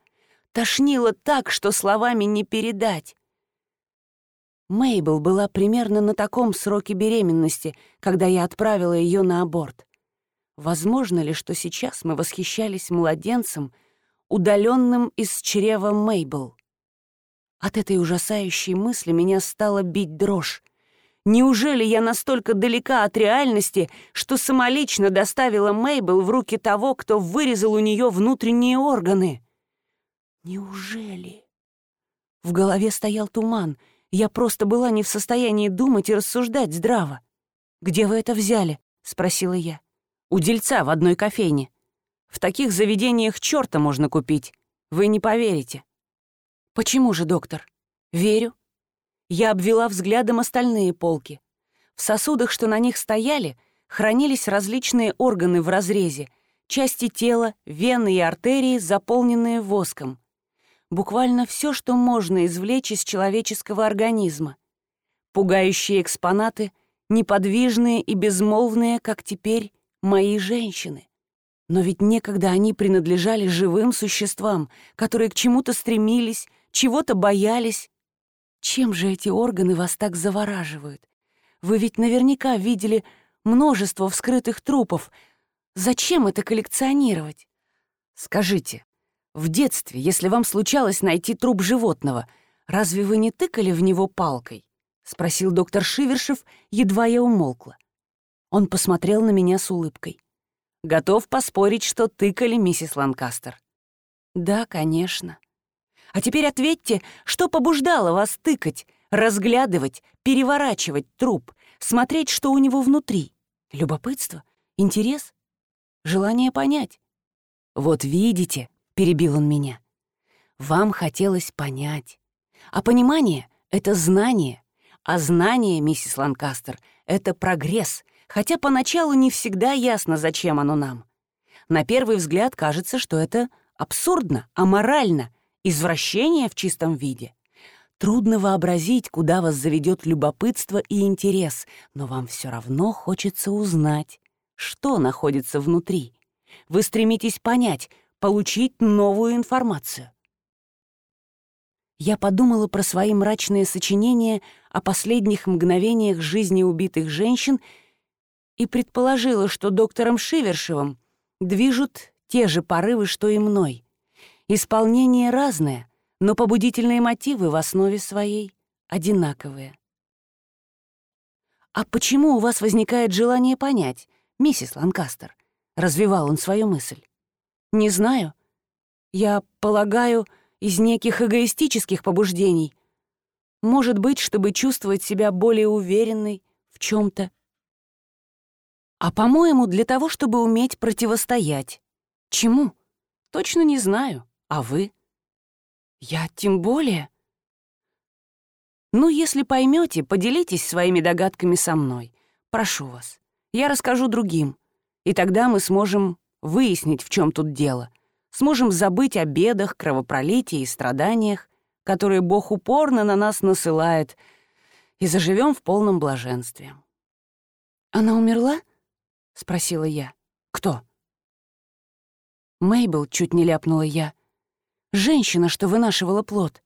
Тошнило так, что словами не передать. Мейбл была примерно на таком сроке беременности, когда я отправила ее на аборт. Возможно ли, что сейчас мы восхищались младенцем — удаленным из чрева Мейбл. От этой ужасающей мысли меня стало бить дрожь. Неужели я настолько далека от реальности, что самолично доставила Мейбл в руки того, кто вырезал у нее внутренние органы? Неужели? В голове стоял туман. Я просто была не в состоянии думать и рассуждать здраво. «Где вы это взяли?» — спросила я. «У дельца в одной кофейне. В таких заведениях черта можно купить. Вы не поверите. Почему же, доктор? Верю. Я обвела взглядом остальные полки. В сосудах, что на них стояли, хранились различные органы в разрезе, части тела, вены и артерии, заполненные воском. Буквально все, что можно извлечь из человеческого организма. Пугающие экспонаты, неподвижные и безмолвные, как теперь, мои женщины. Но ведь некогда они принадлежали живым существам, которые к чему-то стремились, чего-то боялись. Чем же эти органы вас так завораживают? Вы ведь наверняка видели множество вскрытых трупов. Зачем это коллекционировать? Скажите, в детстве, если вам случалось найти труп животного, разве вы не тыкали в него палкой? — спросил доктор Шивершев, едва я умолкла. Он посмотрел на меня с улыбкой. «Готов поспорить, что тыкали, миссис Ланкастер?» «Да, конечно». «А теперь ответьте, что побуждало вас тыкать, разглядывать, переворачивать труп, смотреть, что у него внутри? Любопытство? Интерес? Желание понять?» «Вот видите», — перебил он меня, — «вам хотелось понять. А понимание — это знание, а знание, миссис Ланкастер, — это прогресс, хотя поначалу не всегда ясно, зачем оно нам. На первый взгляд кажется, что это абсурдно, аморально, извращение в чистом виде. Трудно вообразить, куда вас заведет любопытство и интерес, но вам все равно хочется узнать, что находится внутри. Вы стремитесь понять, получить новую информацию. Я подумала про свои мрачные сочинения о последних мгновениях жизни убитых женщин и предположила, что доктором Шивершевым движут те же порывы, что и мной. Исполнение разное, но побудительные мотивы в основе своей одинаковые. «А почему у вас возникает желание понять, миссис Ланкастер?» — развивал он свою мысль. «Не знаю. Я полагаю, из неких эгоистических побуждений. Может быть, чтобы чувствовать себя более уверенной в чем то а, по-моему, для того, чтобы уметь противостоять. Чему? Точно не знаю. А вы? Я тем более. Ну, если поймете, поделитесь своими догадками со мной. Прошу вас. Я расскажу другим. И тогда мы сможем выяснить, в чем тут дело. Сможем забыть о бедах, кровопролитии и страданиях, которые Бог упорно на нас насылает, и заживем в полном блаженстве. Она умерла? — спросила я. «Кто?» Мейбл чуть не ляпнула я. «Женщина, что вынашивала плод».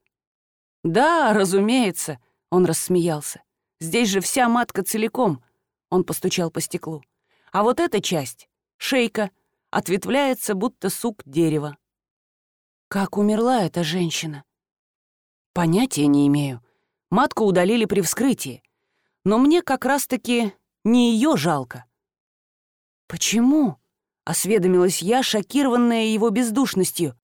«Да, разумеется», — он рассмеялся. «Здесь же вся матка целиком», — он постучал по стеклу. «А вот эта часть, шейка, ответвляется, будто сук дерева». «Как умерла эта женщина?» «Понятия не имею. Матку удалили при вскрытии. Но мне как раз-таки не ее жалко. «Почему?» — осведомилась я, шокированная его бездушностью.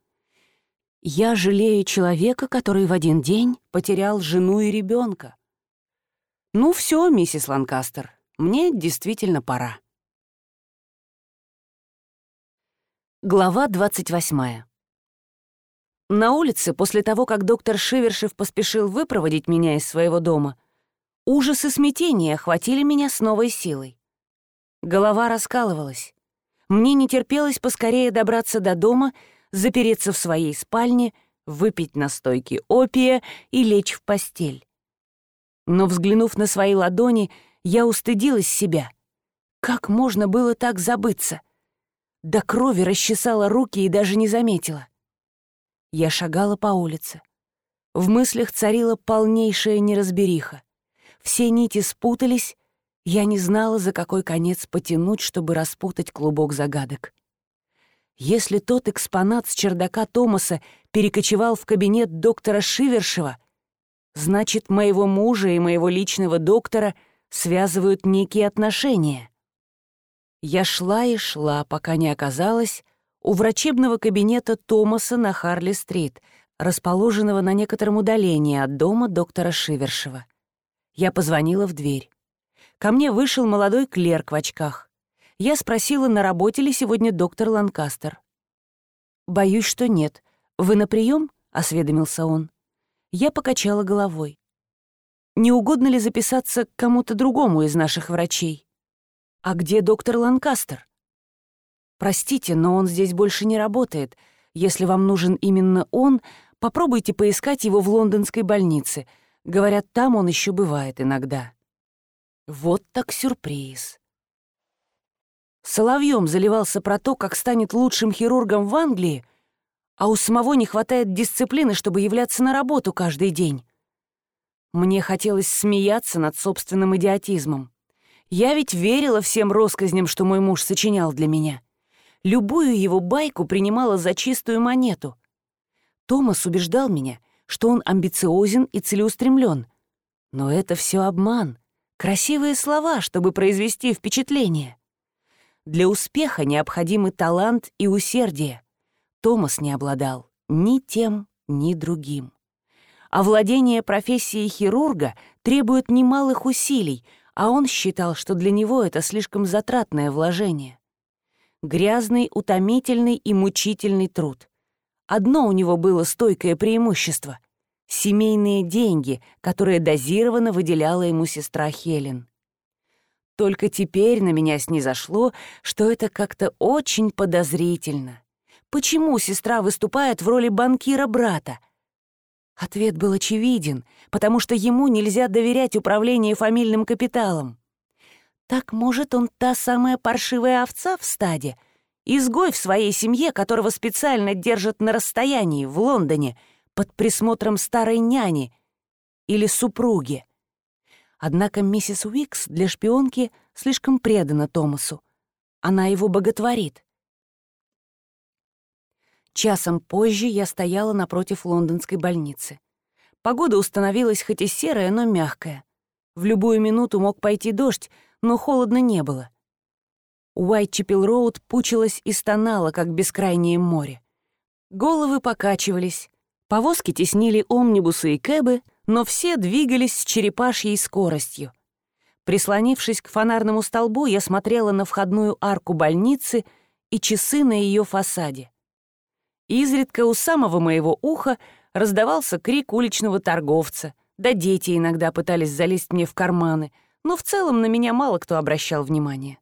«Я жалею человека, который в один день потерял жену и ребенка. «Ну все, миссис Ланкастер, мне действительно пора». Глава двадцать восьмая. На улице, после того, как доктор Шивершев поспешил выпроводить меня из своего дома, ужас и смятение охватили меня с новой силой. Голова раскалывалась. Мне не терпелось поскорее добраться до дома, запереться в своей спальне, выпить настойки опия и лечь в постель. Но, взглянув на свои ладони, я устыдилась себя. Как можно было так забыться? До крови расчесала руки и даже не заметила. Я шагала по улице. В мыслях царила полнейшая неразбериха. Все нити спутались, я не знала, за какой конец потянуть, чтобы распутать клубок загадок. Если тот экспонат с чердака Томаса перекочевал в кабинет доктора Шивершева, значит, моего мужа и моего личного доктора связывают некие отношения. Я шла и шла, пока не оказалась у врачебного кабинета Томаса на Харли-стрит, расположенного на некотором удалении от дома доктора Шивершева. Я позвонила в дверь. Ко мне вышел молодой клерк в очках. Я спросила, на работе ли сегодня доктор Ланкастер. «Боюсь, что нет. Вы на прием? осведомился он. Я покачала головой. «Не угодно ли записаться к кому-то другому из наших врачей?» «А где доктор Ланкастер?» «Простите, но он здесь больше не работает. Если вам нужен именно он, попробуйте поискать его в лондонской больнице. Говорят, там он еще бывает иногда». Вот так сюрприз. Соловьем заливался про то, как станет лучшим хирургом в Англии, а у самого не хватает дисциплины, чтобы являться на работу каждый день. Мне хотелось смеяться над собственным идиотизмом. Я ведь верила всем россказням, что мой муж сочинял для меня. Любую его байку принимала за чистую монету. Томас убеждал меня, что он амбициозен и целеустремлен, Но это все обман, красивые слова, чтобы произвести впечатление. Для успеха необходимы талант и усердие. Томас не обладал ни тем, ни другим. Овладение профессией хирурга требует немалых усилий, а он считал, что для него это слишком затратное вложение. Грязный, утомительный и мучительный труд. Одно у него было стойкое преимущество — семейные деньги, которые дозированно выделяла ему сестра Хелен. Только теперь на меня снизошло, что это как-то очень подозрительно. Почему сестра выступает в роли банкира брата? Ответ был очевиден, потому что ему нельзя доверять управлению фамильным капиталом. Так, может, он та самая паршивая овца в стаде, изгой в своей семье, которого специально держат на расстоянии в Лондоне под присмотром старой няни или супруги. Однако миссис Уикс для шпионки слишком предана Томасу. Она его боготворит. Часом позже я стояла напротив лондонской больницы. Погода установилась хоть и серая, но мягкая. В любую минуту мог пойти дождь, но холодно не было. Уайтчепел-Роуд пучилась и стонала, как бескрайнее море. Головы покачивались, повозки теснили омнибусы и кэбы, но все двигались с черепашьей скоростью. Прислонившись к фонарному столбу, я смотрела на входную арку больницы и часы на ее фасаде. Изредка у самого моего уха раздавался крик уличного торговца, да дети иногда пытались залезть мне в карманы, но в целом на меня мало кто обращал внимание.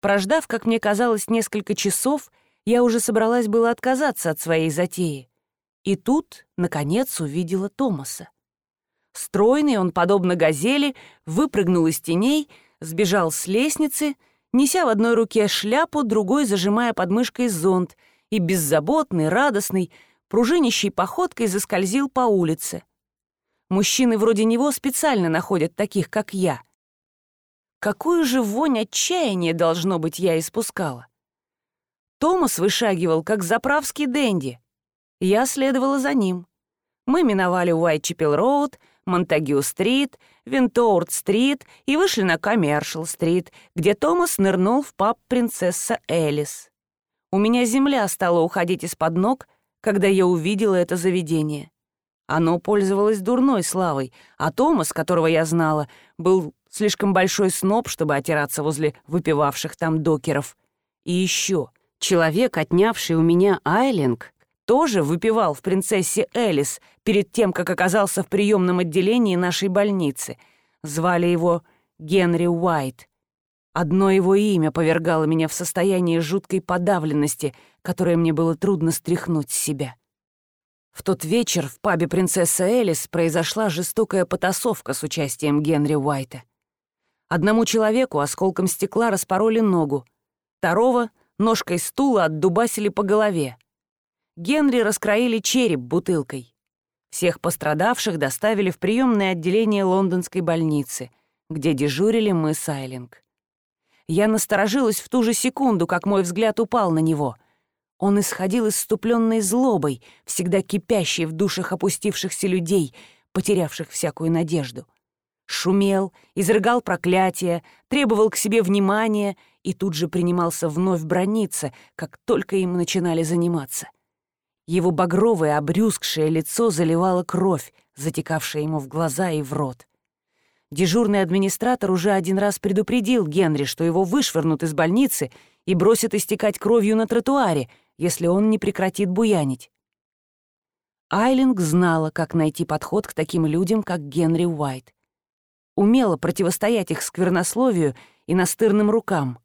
Прождав, как мне казалось, несколько часов, я уже собралась было отказаться от своей затеи. И тут, наконец, увидела Томаса. Стройный он, подобно газели, выпрыгнул из теней, сбежал с лестницы, неся в одной руке шляпу, другой зажимая подмышкой зонт — и беззаботный, радостный, пружинищей походкой заскользил по улице. Мужчины вроде него специально находят таких, как я. Какую же вонь отчаяния, должно быть, я испускала? Томас вышагивал, как заправский денди. Я следовала за ним. Мы миновали Уайтчепел-Роуд, Монтагю-стрит, Винтоурт-стрит и вышли на Коммершал-стрит, где Томас нырнул в паб «Принцесса Элис». У меня земля стала уходить из-под ног, когда я увидела это заведение. Оно пользовалось дурной славой, а Томас, которого я знала, был слишком большой сноб, чтобы отираться возле выпивавших там докеров. И еще человек, отнявший у меня Айлинг, тоже выпивал в «Принцессе Элис» перед тем, как оказался в приемном отделении нашей больницы. Звали его Генри Уайт. Одно его имя повергало меня в состояние жуткой подавленности, которое мне было трудно стряхнуть с себя. В тот вечер в пабе «Принцесса Элис» произошла жестокая потасовка с участием Генри Уайта. Одному человеку осколком стекла распороли ногу, второго — ножкой стула отдубасили по голове. Генри раскроили череп бутылкой. Всех пострадавших доставили в приемное отделение лондонской больницы, где дежурили мы с Айлинг. Я насторожилась в ту же секунду, как мой взгляд упал на него. Он исходил иступленной злобой, всегда кипящей в душах опустившихся людей, потерявших всякую надежду. Шумел, изрыгал проклятия, требовал к себе внимания и тут же принимался вновь брониться, как только им начинали заниматься. Его багровое, обрюзгшее лицо заливало кровь, затекавшая ему в глаза и в рот. Дежурный администратор уже один раз предупредил Генри, что его вышвырнут из больницы и бросят истекать кровью на тротуаре, если он не прекратит буянить. Айлинг знала, как найти подход к таким людям, как Генри Уайт. Умела противостоять их сквернословию и настырным рукам.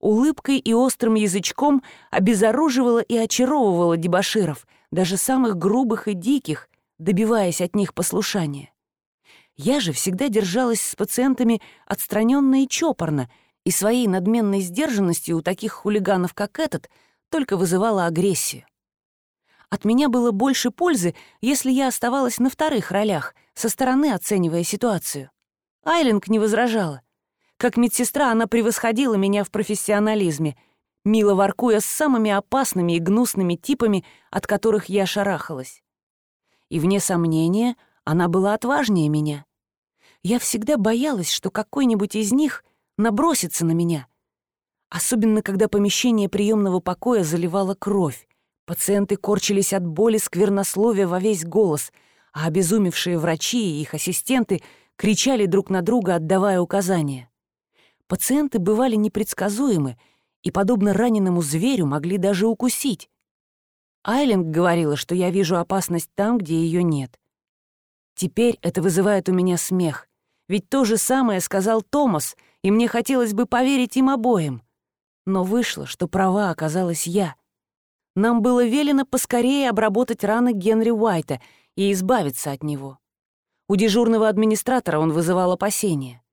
Улыбкой и острым язычком обезоруживала и очаровывала дебоширов, даже самых грубых и диких, добиваясь от них послушания. Я же всегда держалась с пациентами отстраненно и чопорно, и своей надменной сдержанностью у таких хулиганов, как этот, только вызывала агрессию. От меня было больше пользы, если я оставалась на вторых ролях, со стороны оценивая ситуацию. Айлинг не возражала. Как медсестра она превосходила меня в профессионализме, мило воркуя с самыми опасными и гнусными типами, от которых я шарахалась. И, вне сомнения, она была отважнее меня. Я всегда боялась, что какой-нибудь из них набросится на меня. Особенно, когда помещение приемного покоя заливала кровь. Пациенты корчились от боли сквернословия во весь голос, а обезумевшие врачи и их ассистенты кричали друг на друга, отдавая указания. Пациенты бывали непредсказуемы и, подобно раненому зверю, могли даже укусить. Айленд говорила, что я вижу опасность там, где ее нет. Теперь это вызывает у меня смех, ведь то же самое сказал Томас, и мне хотелось бы поверить им обоим. Но вышло, что права оказалась я. Нам было велено поскорее обработать раны Генри Уайта и избавиться от него. У дежурного администратора он вызывал опасения.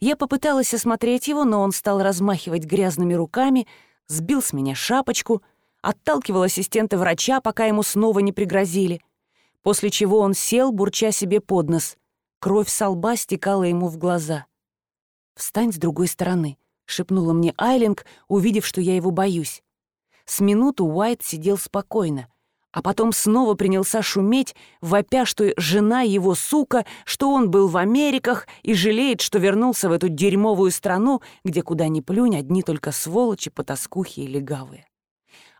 Я попыталась осмотреть его, но он стал размахивать грязными руками, сбил с меня шапочку, отталкивал ассистента врача, пока ему снова не пригрозили, после чего он сел, бурча себе под нос. Кровь со лба стекала ему в глаза. «Встань с другой стороны», — шепнула мне Айлинг, увидев, что я его боюсь. С минуту Уайт сидел спокойно, а потом снова принялся шуметь, вопя, что жена его сука, что он был в Америках и жалеет, что вернулся в эту дерьмовую страну, где куда ни плюнь, одни только сволочи, потаскухи и легавые.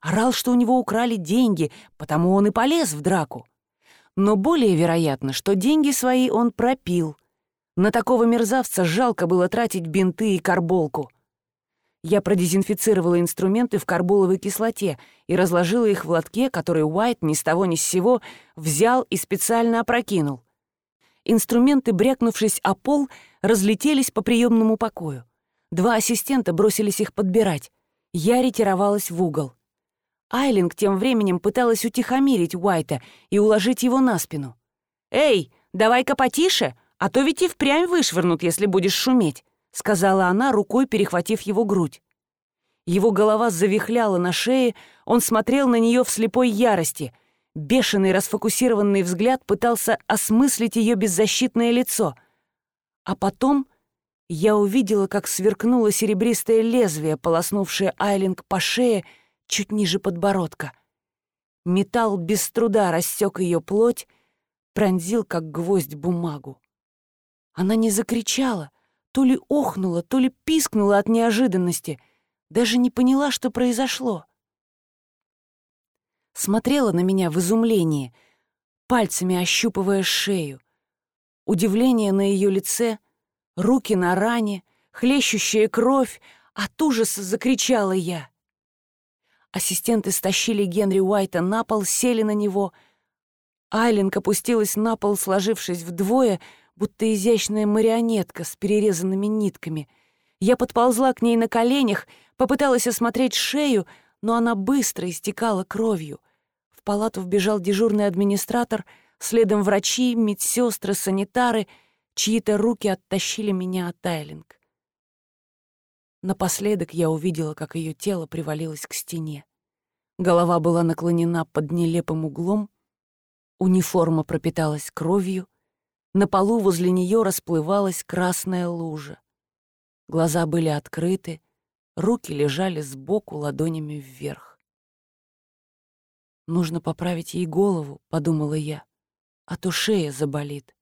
Орал, что у него украли деньги, потому он и полез в драку. Но более вероятно, что деньги свои он пропил. На такого мерзавца жалко было тратить бинты и карболку. Я продезинфицировала инструменты в карболовой кислоте и разложила их в лотке, который Уайт ни с того ни с сего взял и специально опрокинул. Инструменты, брякнувшись о пол, разлетелись по приемному покою. Два ассистента бросились их подбирать. Я ретировалась в угол. Айлинг тем временем пыталась утихомирить Уайта и уложить его на спину. «Эй, давай-ка потише, а то ведь и впрямь вышвырнут, если будешь шуметь сказала она, рукой перехватив его грудь. Его голова завихляла на шее, он смотрел на нее в слепой ярости. Бешеный расфокусированный взгляд пытался осмыслить ее беззащитное лицо. А потом я увидела, как сверкнуло серебристое лезвие, полоснувшее Айлинг по шее чуть ниже подбородка. Металл без труда рассек ее плоть, пронзил, как гвоздь, бумагу. Она не закричала, то ли охнула, то ли пискнула от неожиданности, даже не поняла, что произошло. Смотрела на меня в изумлении, пальцами ощупывая шею. Удивление на ее лице, руки на ране, хлещущая кровь, от ужаса закричала я. Ассистенты стащили Генри Уайта на пол, сели на него. Айлинг опустилась на пол, сложившись вдвое — будто изящная марионетка с перерезанными нитками. Я подползла к ней на коленях, попыталась осмотреть шею, но она быстро истекала кровью. В палату вбежал дежурный администратор, следом врачи, медсестры, санитары, чьи-то руки оттащили меня от Айлинг. Напоследок я увидела, как ее тело привалилось к стене. Голова была наклонена под нелепым углом, униформа пропиталась кровью, на полу возле нее расплывалась красная лужа. Глаза были открыты, руки лежали сбоку ладонями вверх. «Нужно поправить ей голову», — подумала я, — «а то шея заболит».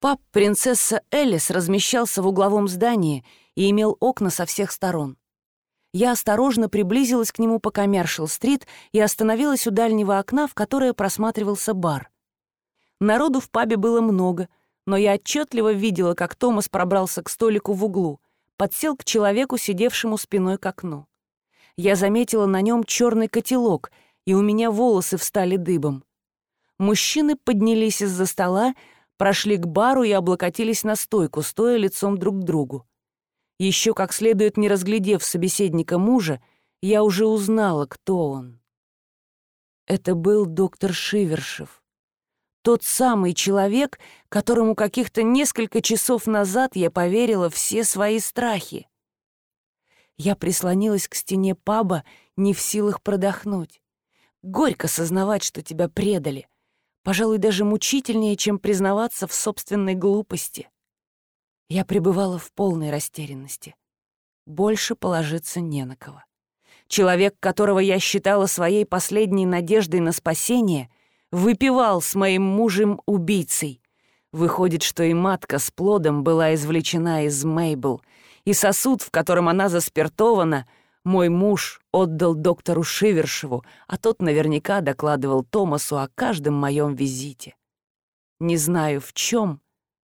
Пап принцесса Элис размещался в угловом здании и имел окна со всех сторон. Я осторожно приблизилась к нему по Коммершал-стрит и остановилась у дальнего окна, в которое просматривался бар. Народу в пабе было много, но я отчетливо видела, как Томас пробрался к столику в углу, подсел к человеку, сидевшему спиной к окну. Я заметила на нем черный котелок, и у меня волосы встали дыбом. Мужчины поднялись из-за стола, прошли к бару и облокотились на стойку, стоя лицом друг к другу. Еще как следует не разглядев собеседника мужа, я уже узнала, кто он. Это был доктор Шивершев. Тот самый человек, которому каких-то несколько часов назад я поверила все свои страхи. Я прислонилась к стене паба, не в силах продохнуть. Горько сознавать, что тебя предали. Пожалуй, даже мучительнее, чем признаваться в собственной глупости. Я пребывала в полной растерянности. Больше положиться не на кого. Человек, которого я считала своей последней надеждой на спасение — выпивал с моим мужем-убийцей, Выходит, что и матка с плодом была извлечена из Мейбл, и сосуд, в котором она заспиртована, мой муж отдал доктору Шивершеву, а тот наверняка докладывал Томасу о каждом моем визите. Не знаю в чем,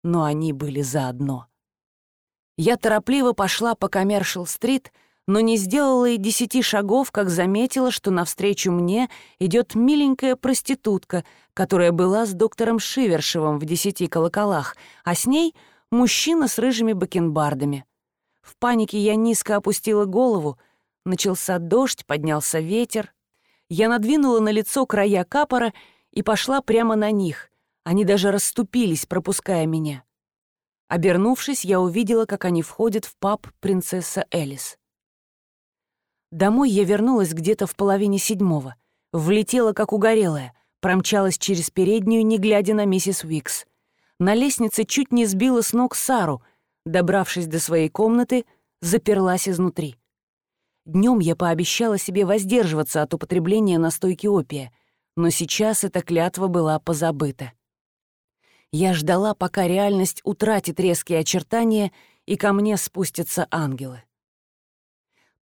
но они были заодно. Я торопливо пошла по Коммершал-стрит, но не сделала и десяти шагов, как заметила, что навстречу мне идет миленькая проститутка, которая была с доктором Шивершевым в десяти колоколах, а с ней мужчина с рыжими бакенбардами. В панике я низко опустила голову, начался дождь, поднялся ветер. Я надвинула на лицо края капора и пошла прямо на них. Они даже расступились, пропуская меня. Обернувшись, я увидела, как они входят в паб «Принцесса Элис». Домой я вернулась где-то в половине седьмого. Влетела, как угорелая, промчалась через переднюю, не глядя на миссис Уикс. На лестнице чуть не сбила с ног Сару. Добравшись до своей комнаты, заперлась изнутри. Днем я пообещала себе воздерживаться от употребления настойки опия, но сейчас эта клятва была позабыта. Я ждала, пока реальность утратит резкие очертания, и ко мне спустятся ангелы.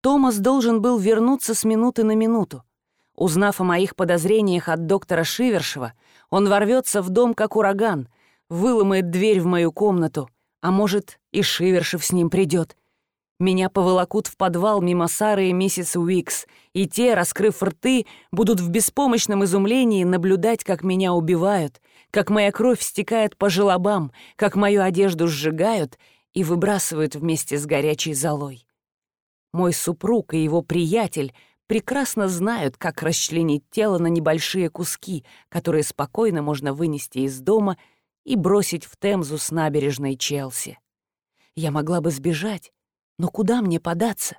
Томас должен был вернуться с минуты на минуту. Узнав о моих подозрениях от доктора Шивершева, он ворвется в дом как ураган, выломает дверь в мою комнату, а может, и Шивершев с ним придет. Меня поволокут в подвал мимо Сары и миссис Уикс, и те, раскрыв рты, будут в беспомощном изумлении наблюдать, как меня убивают, как моя кровь стекает по желобам, как мою одежду сжигают и выбрасывают вместе с горячей золой. Мой супруг и его приятель прекрасно знают, как расчленить тело на небольшие куски, которые спокойно можно вынести из дома и бросить в Темзу с набережной Челси. Я могла бы сбежать, но куда мне податься?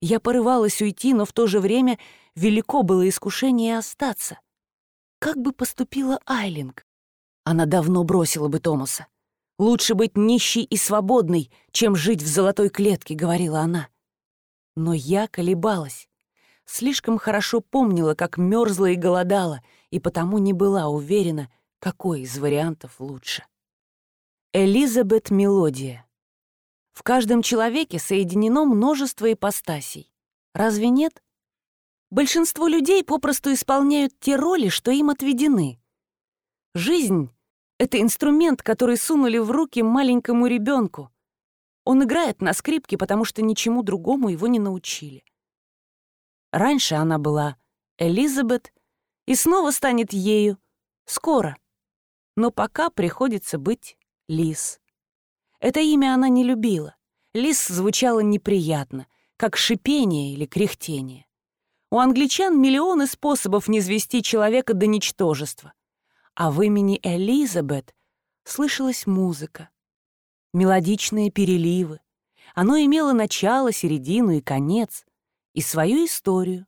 Я порывалась уйти, но в то же время велико было искушение остаться. Как бы поступила Айлинг? Она давно бросила бы Томаса. «Лучше быть нищей и свободной, чем жить в золотой клетке», — говорила она. Но я колебалась. Слишком хорошо помнила, как мерзла и голодала, и потому не была уверена, какой из вариантов лучше. Элизабет Мелодия. В каждом человеке соединено множество ипостасей. Разве нет? Большинство людей попросту исполняют те роли, что им отведены. Жизнь это инструмент, который сунули в руки маленькому ребенку. Он играет на скрипке, потому что ничему другому его не научили. Раньше она была Элизабет и снова станет ею. Скоро. Но пока приходится быть Лиз. Это имя она не любила. Лиз звучало неприятно, как шипение или кряхтение. У англичан миллионы способов низвести человека до ничтожества — а в имени Элизабет слышалась музыка, мелодичные переливы. Оно имело начало, середину и конец, и свою историю.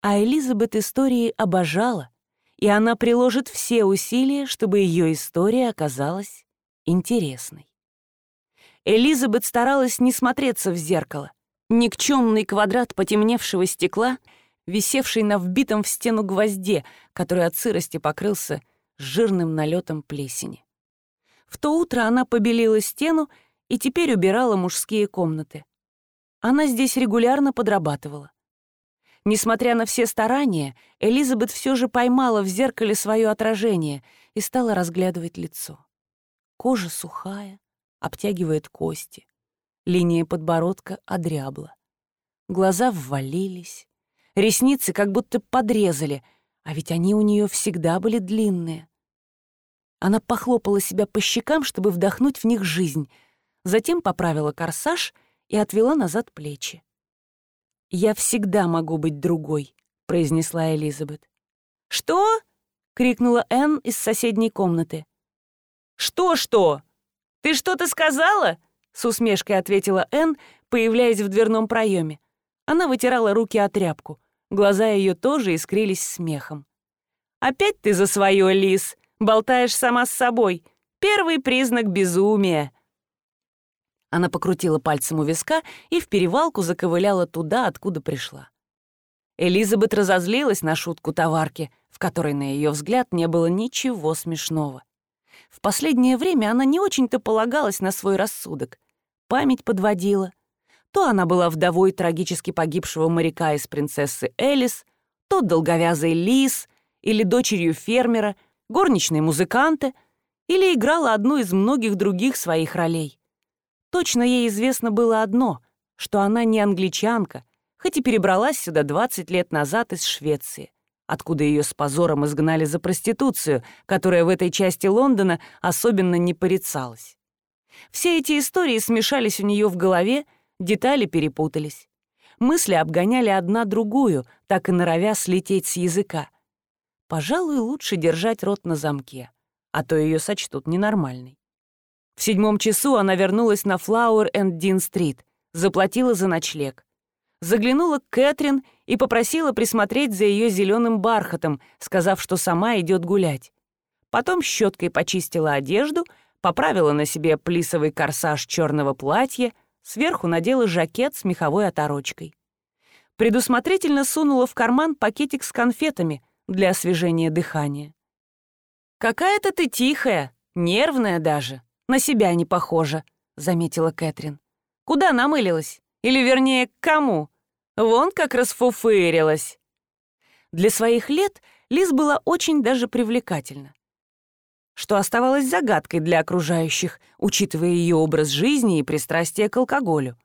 А Элизабет истории обожала, и она приложит все усилия, чтобы ее история оказалась интересной. Элизабет старалась не смотреться в зеркало. Никчемный квадрат потемневшего стекла — висевший на вбитом в стену гвозде, который от сырости покрылся жирным налетом плесени. В то утро она побелила стену и теперь убирала мужские комнаты. Она здесь регулярно подрабатывала. Несмотря на все старания, Элизабет все же поймала в зеркале свое отражение и стала разглядывать лицо. Кожа сухая, обтягивает кости. Линия подбородка одрябла. Глаза ввалились, Ресницы как будто подрезали, а ведь они у нее всегда были длинные. Она похлопала себя по щекам, чтобы вдохнуть в них жизнь, затем поправила корсаж и отвела назад плечи. «Я всегда могу быть другой», — произнесла Элизабет. «Что?» — крикнула Энн из соседней комнаты. «Что-что? Ты что-то сказала?» — с усмешкой ответила Энн, появляясь в дверном проеме. Она вытирала руки о тряпку. Глаза ее тоже искрились смехом. «Опять ты за свое, Лис! Болтаешь сама с собой! Первый признак безумия!» Она покрутила пальцем у виска и в перевалку заковыляла туда, откуда пришла. Элизабет разозлилась на шутку товарки, в которой, на ее взгляд, не было ничего смешного. В последнее время она не очень-то полагалась на свой рассудок. Память подводила. То она была вдовой трагически погибшего моряка из принцессы Элис, то долговязый лис или дочерью фермера, горничной музыканта, или играла одну из многих других своих ролей. Точно ей известно было одно, что она не англичанка, хоть и перебралась сюда 20 лет назад из Швеции, откуда ее с позором изгнали за проституцию, которая в этой части Лондона особенно не порицалась. Все эти истории смешались у нее в голове, детали перепутались. Мысли обгоняли одна другую, так и норовя слететь с языка. Пожалуй, лучше держать рот на замке, а то ее сочтут ненормальной. В седьмом часу она вернулась на Флауэр энд Дин-стрит, заплатила за ночлег. Заглянула к Кэтрин и попросила присмотреть за ее зеленым бархатом, сказав, что сама идет гулять. Потом щеткой почистила одежду, поправила на себе плисовый корсаж черного платья, сверху надела жакет с меховой оторочкой. Предусмотрительно сунула в карман пакетик с конфетами для освежения дыхания. «Какая-то ты тихая, нервная даже», на себя не похожа», — заметила Кэтрин. «Куда намылилась? Или, вернее, к кому? Вон как расфуфырилась». Для своих лет Лиз была очень даже привлекательна. Что оставалось загадкой для окружающих, учитывая ее образ жизни и пристрастие к алкоголю.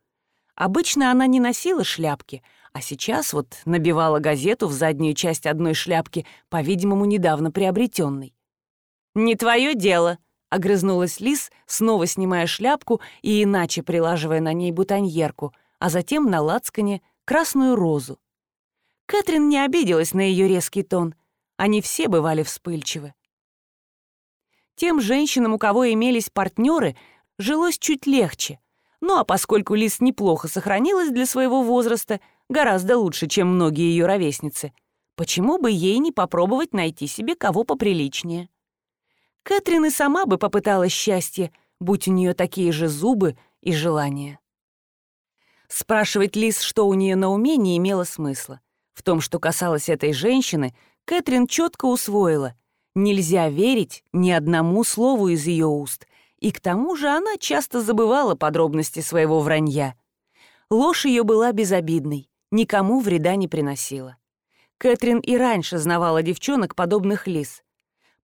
Обычно она не носила шляпки, а сейчас вот набивала газету в заднюю часть одной шляпки, по-видимому, недавно приобретенной. «Не твое дело», — огрызнулась Лис, снова снимая шляпку и иначе прилаживая на ней бутоньерку, а затем на лацкане красную розу. Кэтрин не обиделась на ее резкий тон. Они все бывали вспыльчивы. Тем женщинам, у кого имелись партнеры, жилось чуть легче. Ну а поскольку Лис неплохо сохранилась для своего возраста, гораздо лучше, чем многие ее ровесницы, почему бы ей не попробовать найти себе кого поприличнее? Кэтрин и сама бы попыталась счастье, будь у нее такие же зубы и желания. Спрашивать Лиз, что у нее на уме, не имело смысла. В том, что касалось этой женщины, Кэтрин четко усвоила. Нельзя верить ни одному слову из ее уст, и к тому же она часто забывала подробности своего вранья. Ложь ее была безобидной, никому вреда не приносила. Кэтрин и раньше знавала девчонок, подобных Лиз.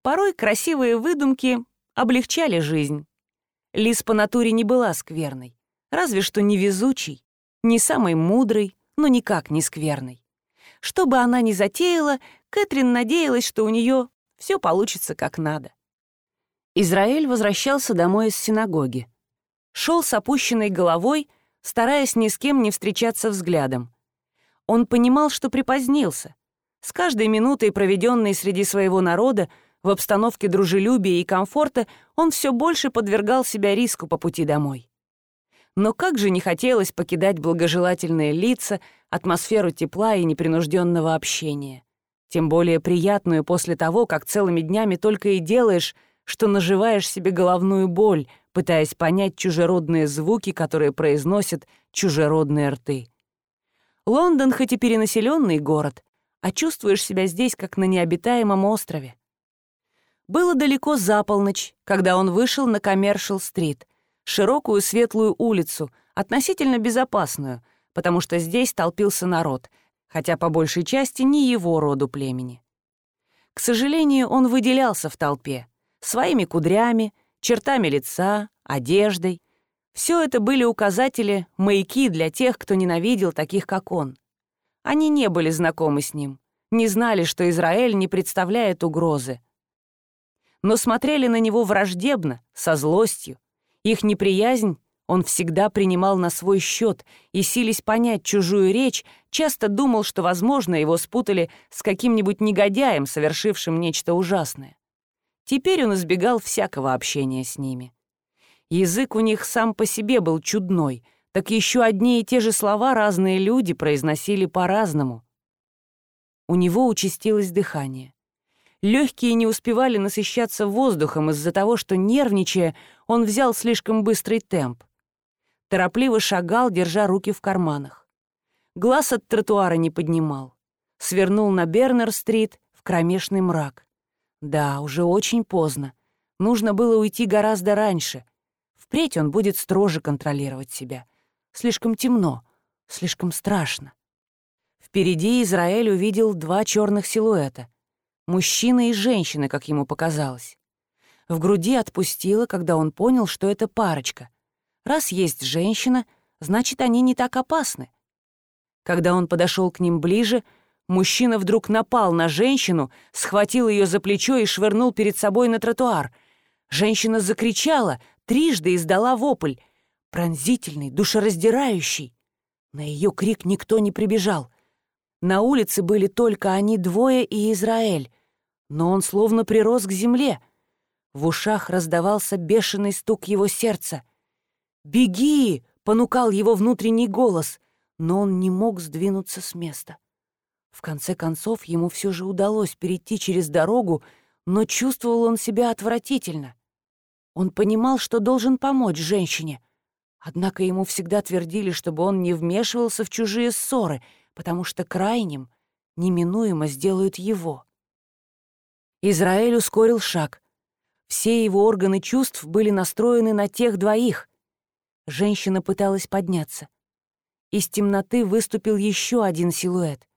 Порой красивые выдумки облегчали жизнь. Лис по натуре не была скверной, разве что невезучей, не самой мудрой, но никак не скверной. Что бы она ни затеяла, Кэтрин надеялась, что у нее все получится как надо. Израиль возвращался домой из синагоги. Шел с опущенной головой, стараясь ни с кем не встречаться взглядом. Он понимал, что припозднился. С каждой минутой, проведенной среди своего народа, в обстановке дружелюбия и комфорта он все больше подвергал себя риску по пути домой. Но как же не хотелось покидать благожелательные лица, атмосферу тепла и непринужденного общения. Тем более приятную после того, как целыми днями только и делаешь, что наживаешь себе головную боль, пытаясь понять чужеродные звуки, которые произносят чужеродные рты. Лондон хоть и перенаселенный город, а чувствуешь себя здесь, как на необитаемом острове. Было далеко за полночь, когда он вышел на Коммершал-стрит, широкую светлую улицу, относительно безопасную, потому что здесь толпился народ, хотя по большей части не его роду племени. К сожалению, он выделялся в толпе своими кудрями, чертами лица, одеждой. Все это были указатели, маяки для тех, кто ненавидел таких, как он. Они не были знакомы с ним, не знали, что Израиль не представляет угрозы, но смотрели на него враждебно, со злостью. Их неприязнь он всегда принимал на свой счет и, сились понять чужую речь, часто думал, что, возможно, его спутали с каким-нибудь негодяем, совершившим нечто ужасное. Теперь он избегал всякого общения с ними. Язык у них сам по себе был чудной, так еще одни и те же слова разные люди произносили по-разному. У него участилось дыхание. Легкие не успевали насыщаться воздухом из-за того, что, нервничая, он взял слишком быстрый темп. Торопливо шагал, держа руки в карманах. Глаз от тротуара не поднимал. Свернул на Бернер-стрит в кромешный мрак. Да, уже очень поздно. Нужно было уйти гораздо раньше. Впредь он будет строже контролировать себя. Слишком темно, слишком страшно. Впереди Израиль увидел два черных силуэта. Мужчина и женщина, как ему показалось. В груди отпустило, когда он понял, что это парочка. Раз есть женщина, значит, они не так опасны. Когда он подошел к ним ближе, мужчина вдруг напал на женщину, схватил ее за плечо и швырнул перед собой на тротуар. Женщина закричала, трижды издала вопль, пронзительный, душераздирающий. На ее крик никто не прибежал. На улице были только они двое и Израиль, но он словно прирос к земле. В ушах раздавался бешеный стук его сердца. «Беги!» — понукал его внутренний голос, но он не мог сдвинуться с места. В конце концов, ему все же удалось перейти через дорогу, но чувствовал он себя отвратительно. Он понимал, что должен помочь женщине, однако ему всегда твердили, чтобы он не вмешивался в чужие ссоры, потому что крайним неминуемо сделают его. Израиль ускорил шаг. Все его органы чувств были настроены на тех двоих. Женщина пыталась подняться. Из темноты выступил еще один силуэт.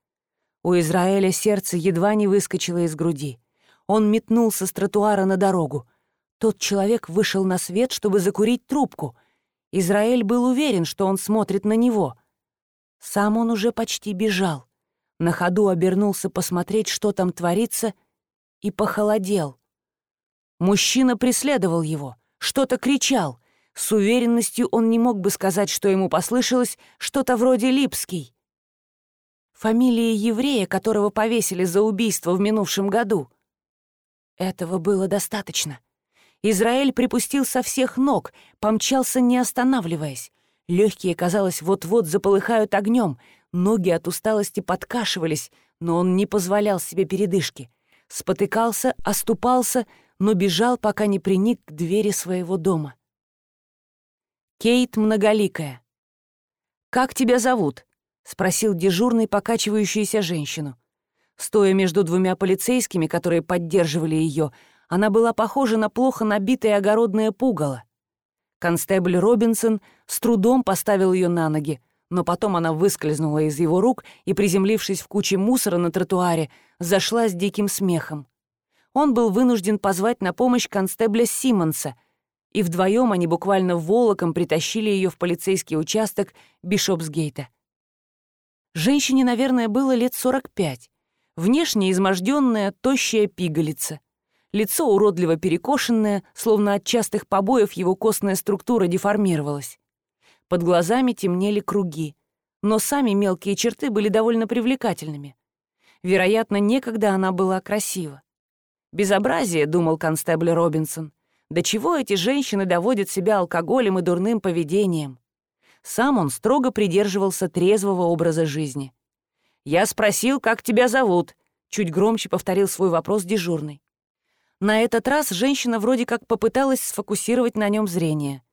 У Израиля сердце едва не выскочило из груди. Он метнулся с тротуара на дорогу. Тот человек вышел на свет, чтобы закурить трубку. Израиль был уверен, что он смотрит на него. Сам он уже почти бежал. На ходу обернулся посмотреть, что там творится, и похолодел. Мужчина преследовал его, что-то кричал. С уверенностью он не мог бы сказать, что ему послышалось что-то вроде Липский. Фамилия еврея, которого повесили за убийство в минувшем году. Этого было достаточно. Израиль припустил со всех ног, помчался, не останавливаясь. Легкие, казалось, вот-вот заполыхают огнем, ноги от усталости подкашивались, но он не позволял себе передышки. Спотыкался, оступался, но бежал, пока не приник к двери своего дома. Кейт Многоликая. «Как тебя зовут?» — спросил дежурный покачивающуюся женщину. Стоя между двумя полицейскими, которые поддерживали ее, она была похожа на плохо набитое огородное пугало. Констебль Робинсон с трудом поставил ее на ноги, но потом она выскользнула из его рук и, приземлившись в куче мусора на тротуаре, зашла с диким смехом. Он был вынужден позвать на помощь констебля Симмонса, и вдвоем они буквально волоком притащили ее в полицейский участок Бишопсгейта. Женщине, наверное, было лет 45. Внешне изможденная, тощая пигалица. Лицо уродливо перекошенное, словно от частых побоев его костная структура деформировалась. Под глазами темнели круги, но сами мелкие черты были довольно привлекательными. Вероятно, некогда она была красива. «Безобразие», — думал констебль Робинсон. «До чего эти женщины доводят себя алкоголем и дурным поведением?» Сам он строго придерживался трезвого образа жизни. «Я спросил, как тебя зовут», — чуть громче повторил свой вопрос дежурный. На этот раз женщина вроде как попыталась сфокусировать на нем зрение.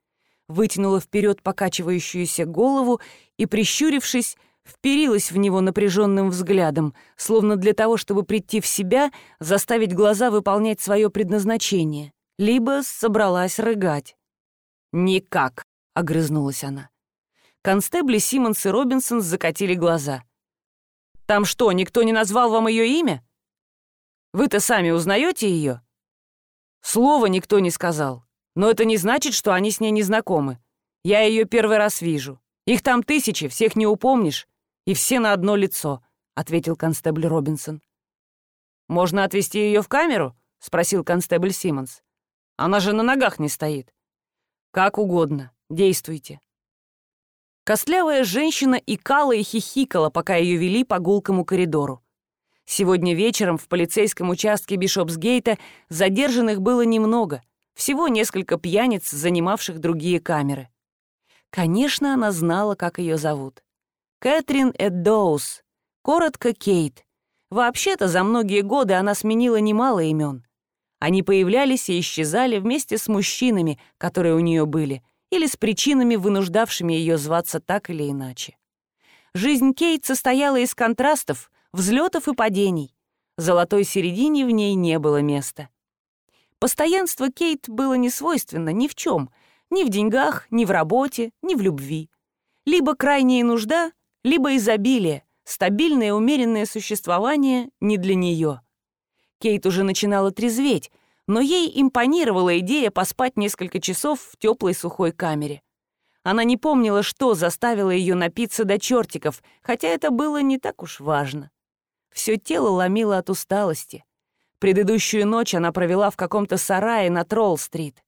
Вытянула вперед покачивающуюся голову и, прищурившись, вперилась в него напряженным взглядом, словно для того, чтобы прийти в себя, заставить глаза выполнять свое предназначение, либо собралась рыгать. «Никак», — огрызнулась она. Констебли Симмонс и Робинсон закатили глаза. «Там что, никто не назвал вам ее имя? Вы-то сами узнаете ее?» Слова никто не сказал. Но это не значит, что они с ней не знакомы. Я ее первый раз вижу. Их там тысячи, всех не упомнишь. И все на одно лицо», — ответил констебль Робинсон. «Можно отвезти ее в камеру?» — спросил констебль Симмонс. «Она же на ногах не стоит». «Как угодно. Действуйте». Костлявая женщина икала и хихикала, пока ее вели по гулкому коридору. Сегодня вечером в полицейском участке Бишопсгейта задержанных было немного, всего несколько пьяниц, занимавших другие камеры. Конечно, она знала, как ее зовут. Кэтрин Эддоус, коротко Кейт. Вообще-то за многие годы она сменила немало имен. Они появлялись и исчезали вместе с мужчинами, которые у нее были — или с причинами, вынуждавшими ее зваться так или иначе. Жизнь Кейт состояла из контрастов, взлетов и падений. Золотой середине в ней не было места. Постоянство Кейт было не свойственно ни в чем, ни в деньгах, ни в работе, ни в любви. Либо крайняя нужда, либо изобилие, стабильное умеренное существование не для нее. Кейт уже начинала трезветь, но ей импонировала идея поспать несколько часов в теплой сухой камере. Она не помнила, что заставило ее напиться до чертиков, хотя это было не так уж важно. Все тело ломило от усталости. Предыдущую ночь она провела в каком-то сарае на Тролл-стрит.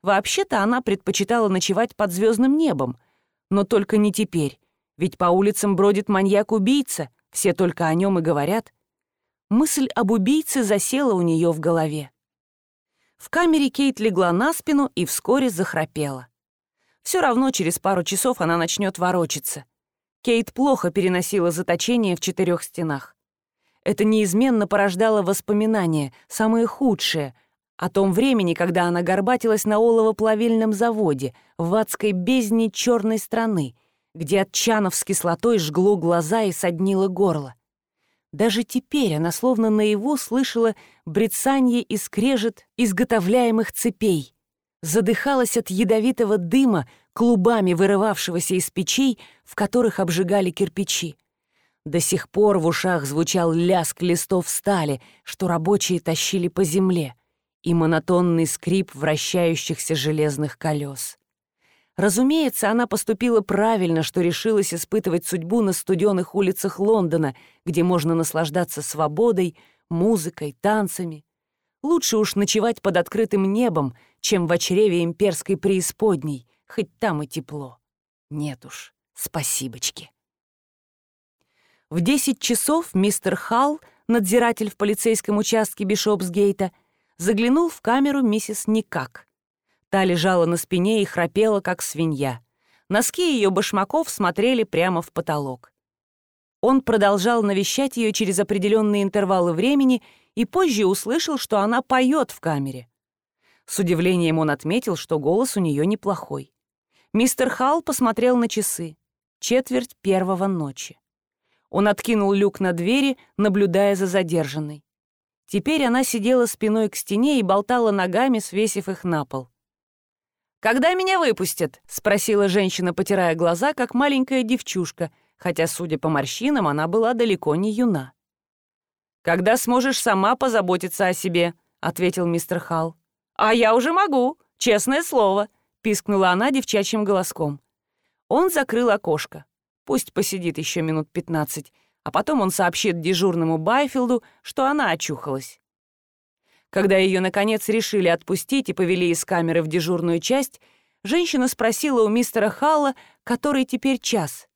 Вообще-то она предпочитала ночевать под звездным небом, но только не теперь, ведь по улицам бродит маньяк-убийца, все только о нем и говорят. Мысль об убийце засела у нее в голове. В камере Кейт легла на спину и вскоре захрапела. Все равно через пару часов она начнет ворочаться. Кейт плохо переносила заточение в четырех стенах. Это неизменно порождало воспоминания, самые худшие, о том времени, когда она горбатилась на оловоплавильном заводе в адской бездне черной страны, где от чанов с кислотой жгло глаза и соднило горло. Даже теперь она словно наяву слышала брецанье и скрежет изготовляемых цепей, задыхалась от ядовитого дыма, клубами вырывавшегося из печей, в которых обжигали кирпичи. До сих пор в ушах звучал ляск листов стали, что рабочие тащили по земле, и монотонный скрип вращающихся железных колес. Разумеется, она поступила правильно, что решилась испытывать судьбу на студенных улицах Лондона, где можно наслаждаться свободой, музыкой, танцами. Лучше уж ночевать под открытым небом, чем в очреве имперской преисподней, хоть там и тепло. Нет уж, спасибочки. В 10 часов мистер Халл, надзиратель в полицейском участке Бишопсгейта, заглянул в камеру миссис Никак. Та лежала на спине и храпела, как свинья. Носки ее башмаков смотрели прямо в потолок. Он продолжал навещать ее через определенные интервалы времени и позже услышал, что она поет в камере. С удивлением он отметил, что голос у нее неплохой. Мистер Халл посмотрел на часы. Четверть первого ночи. Он откинул люк на двери, наблюдая за задержанной. Теперь она сидела спиной к стене и болтала ногами, свесив их на пол. «Когда меня выпустят?» — спросила женщина, потирая глаза, как маленькая девчушка, хотя, судя по морщинам, она была далеко не юна. «Когда сможешь сама позаботиться о себе», — ответил мистер Халл. «А я уже могу, честное слово», — пискнула она девчачьим голоском. Он закрыл окошко. Пусть посидит еще минут пятнадцать, а потом он сообщит дежурному Байфилду, что она очухалась. Когда ее, наконец, решили отпустить и повели из камеры в дежурную часть, женщина спросила у мистера Халла, который теперь час.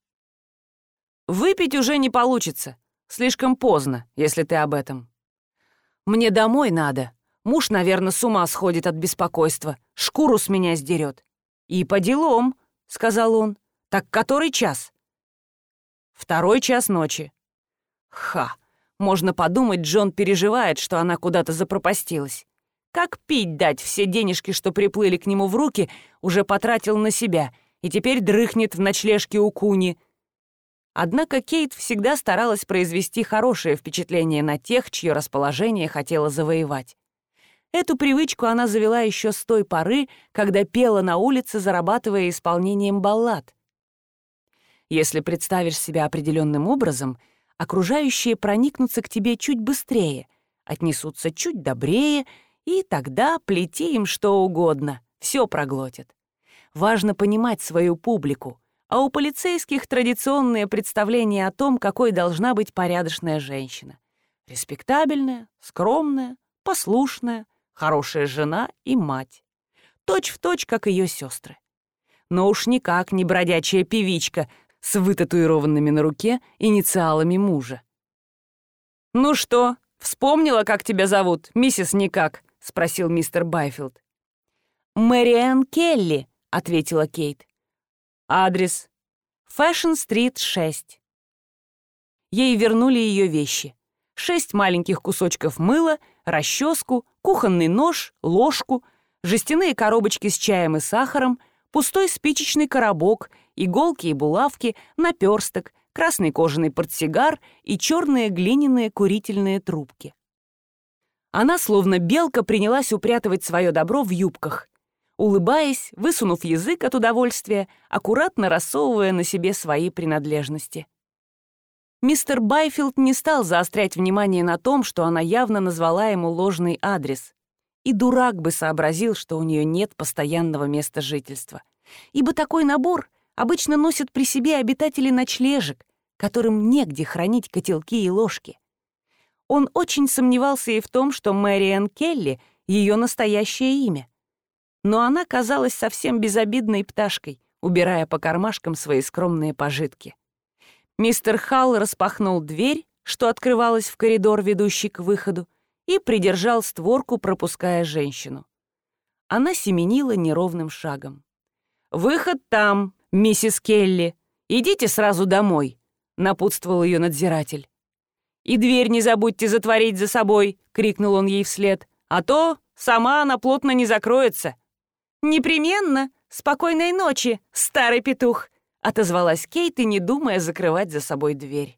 «Выпить уже не получится. Слишком поздно, если ты об этом. Мне домой надо. Муж, наверное, с ума сходит от беспокойства. Шкуру с меня сдерет. И по делам, — сказал он. Так который час? Второй час ночи. Ха! Можно подумать, Джон переживает, что она куда-то запропастилась. Как пить дать все денежки, что приплыли к нему в руки, уже потратил на себя и теперь дрыхнет в ночлежке у Куни. Однако Кейт всегда старалась произвести хорошее впечатление на тех, чье расположение хотела завоевать. Эту привычку она завела еще с той поры, когда пела на улице, зарабатывая исполнением баллад. Если представишь себя определенным образом, окружающие проникнутся к тебе чуть быстрее, отнесутся чуть добрее, и тогда плети им что угодно, все проглотят. Важно понимать свою публику, а у полицейских традиционные представления о том, какой должна быть порядочная женщина. Респектабельная, скромная, послушная, хорошая жена и мать. Точь в точь, как ее сестры. Но уж никак не бродячая певичка с вытатуированными на руке инициалами мужа. «Ну что, вспомнила, как тебя зовут, миссис Никак?» — спросил мистер Байфилд. «Мэриэн Келли», — ответила Кейт. «Адрес. Фэшн-стрит, 6». Ей вернули ее вещи. Шесть маленьких кусочков мыла, расческу, кухонный нож, ложку, жестяные коробочки с чаем и сахаром, пустой спичечный коробок — иголки и булавки, наперсток, красный кожаный портсигар и черные глиняные курительные трубки. Она, словно белка, принялась упрятывать свое добро в юбках, улыбаясь, высунув язык от удовольствия, аккуратно рассовывая на себе свои принадлежности. Мистер Байфилд не стал заострять внимание на том, что она явно назвала ему ложный адрес. И дурак бы сообразил, что у нее нет постоянного места жительства. Ибо такой набор обычно носят при себе обитатели ночлежек, которым негде хранить котелки и ложки. Он очень сомневался и в том, что Мэриэн Келли — ее настоящее имя. Но она казалась совсем безобидной пташкой, убирая по кармашкам свои скромные пожитки. Мистер Халл распахнул дверь, что открывалась в коридор, ведущий к выходу, и придержал створку, пропуская женщину. Она семенила неровным шагом. «Выход там, миссис Келли. Идите сразу домой», — напутствовал ее надзиратель. «И дверь не забудьте затворить за собой», — крикнул он ей вслед, «а то сама она плотно не закроется». «Непременно! Спокойной ночи, старый петух!» отозвалась Кейт и не думая закрывать за собой дверь.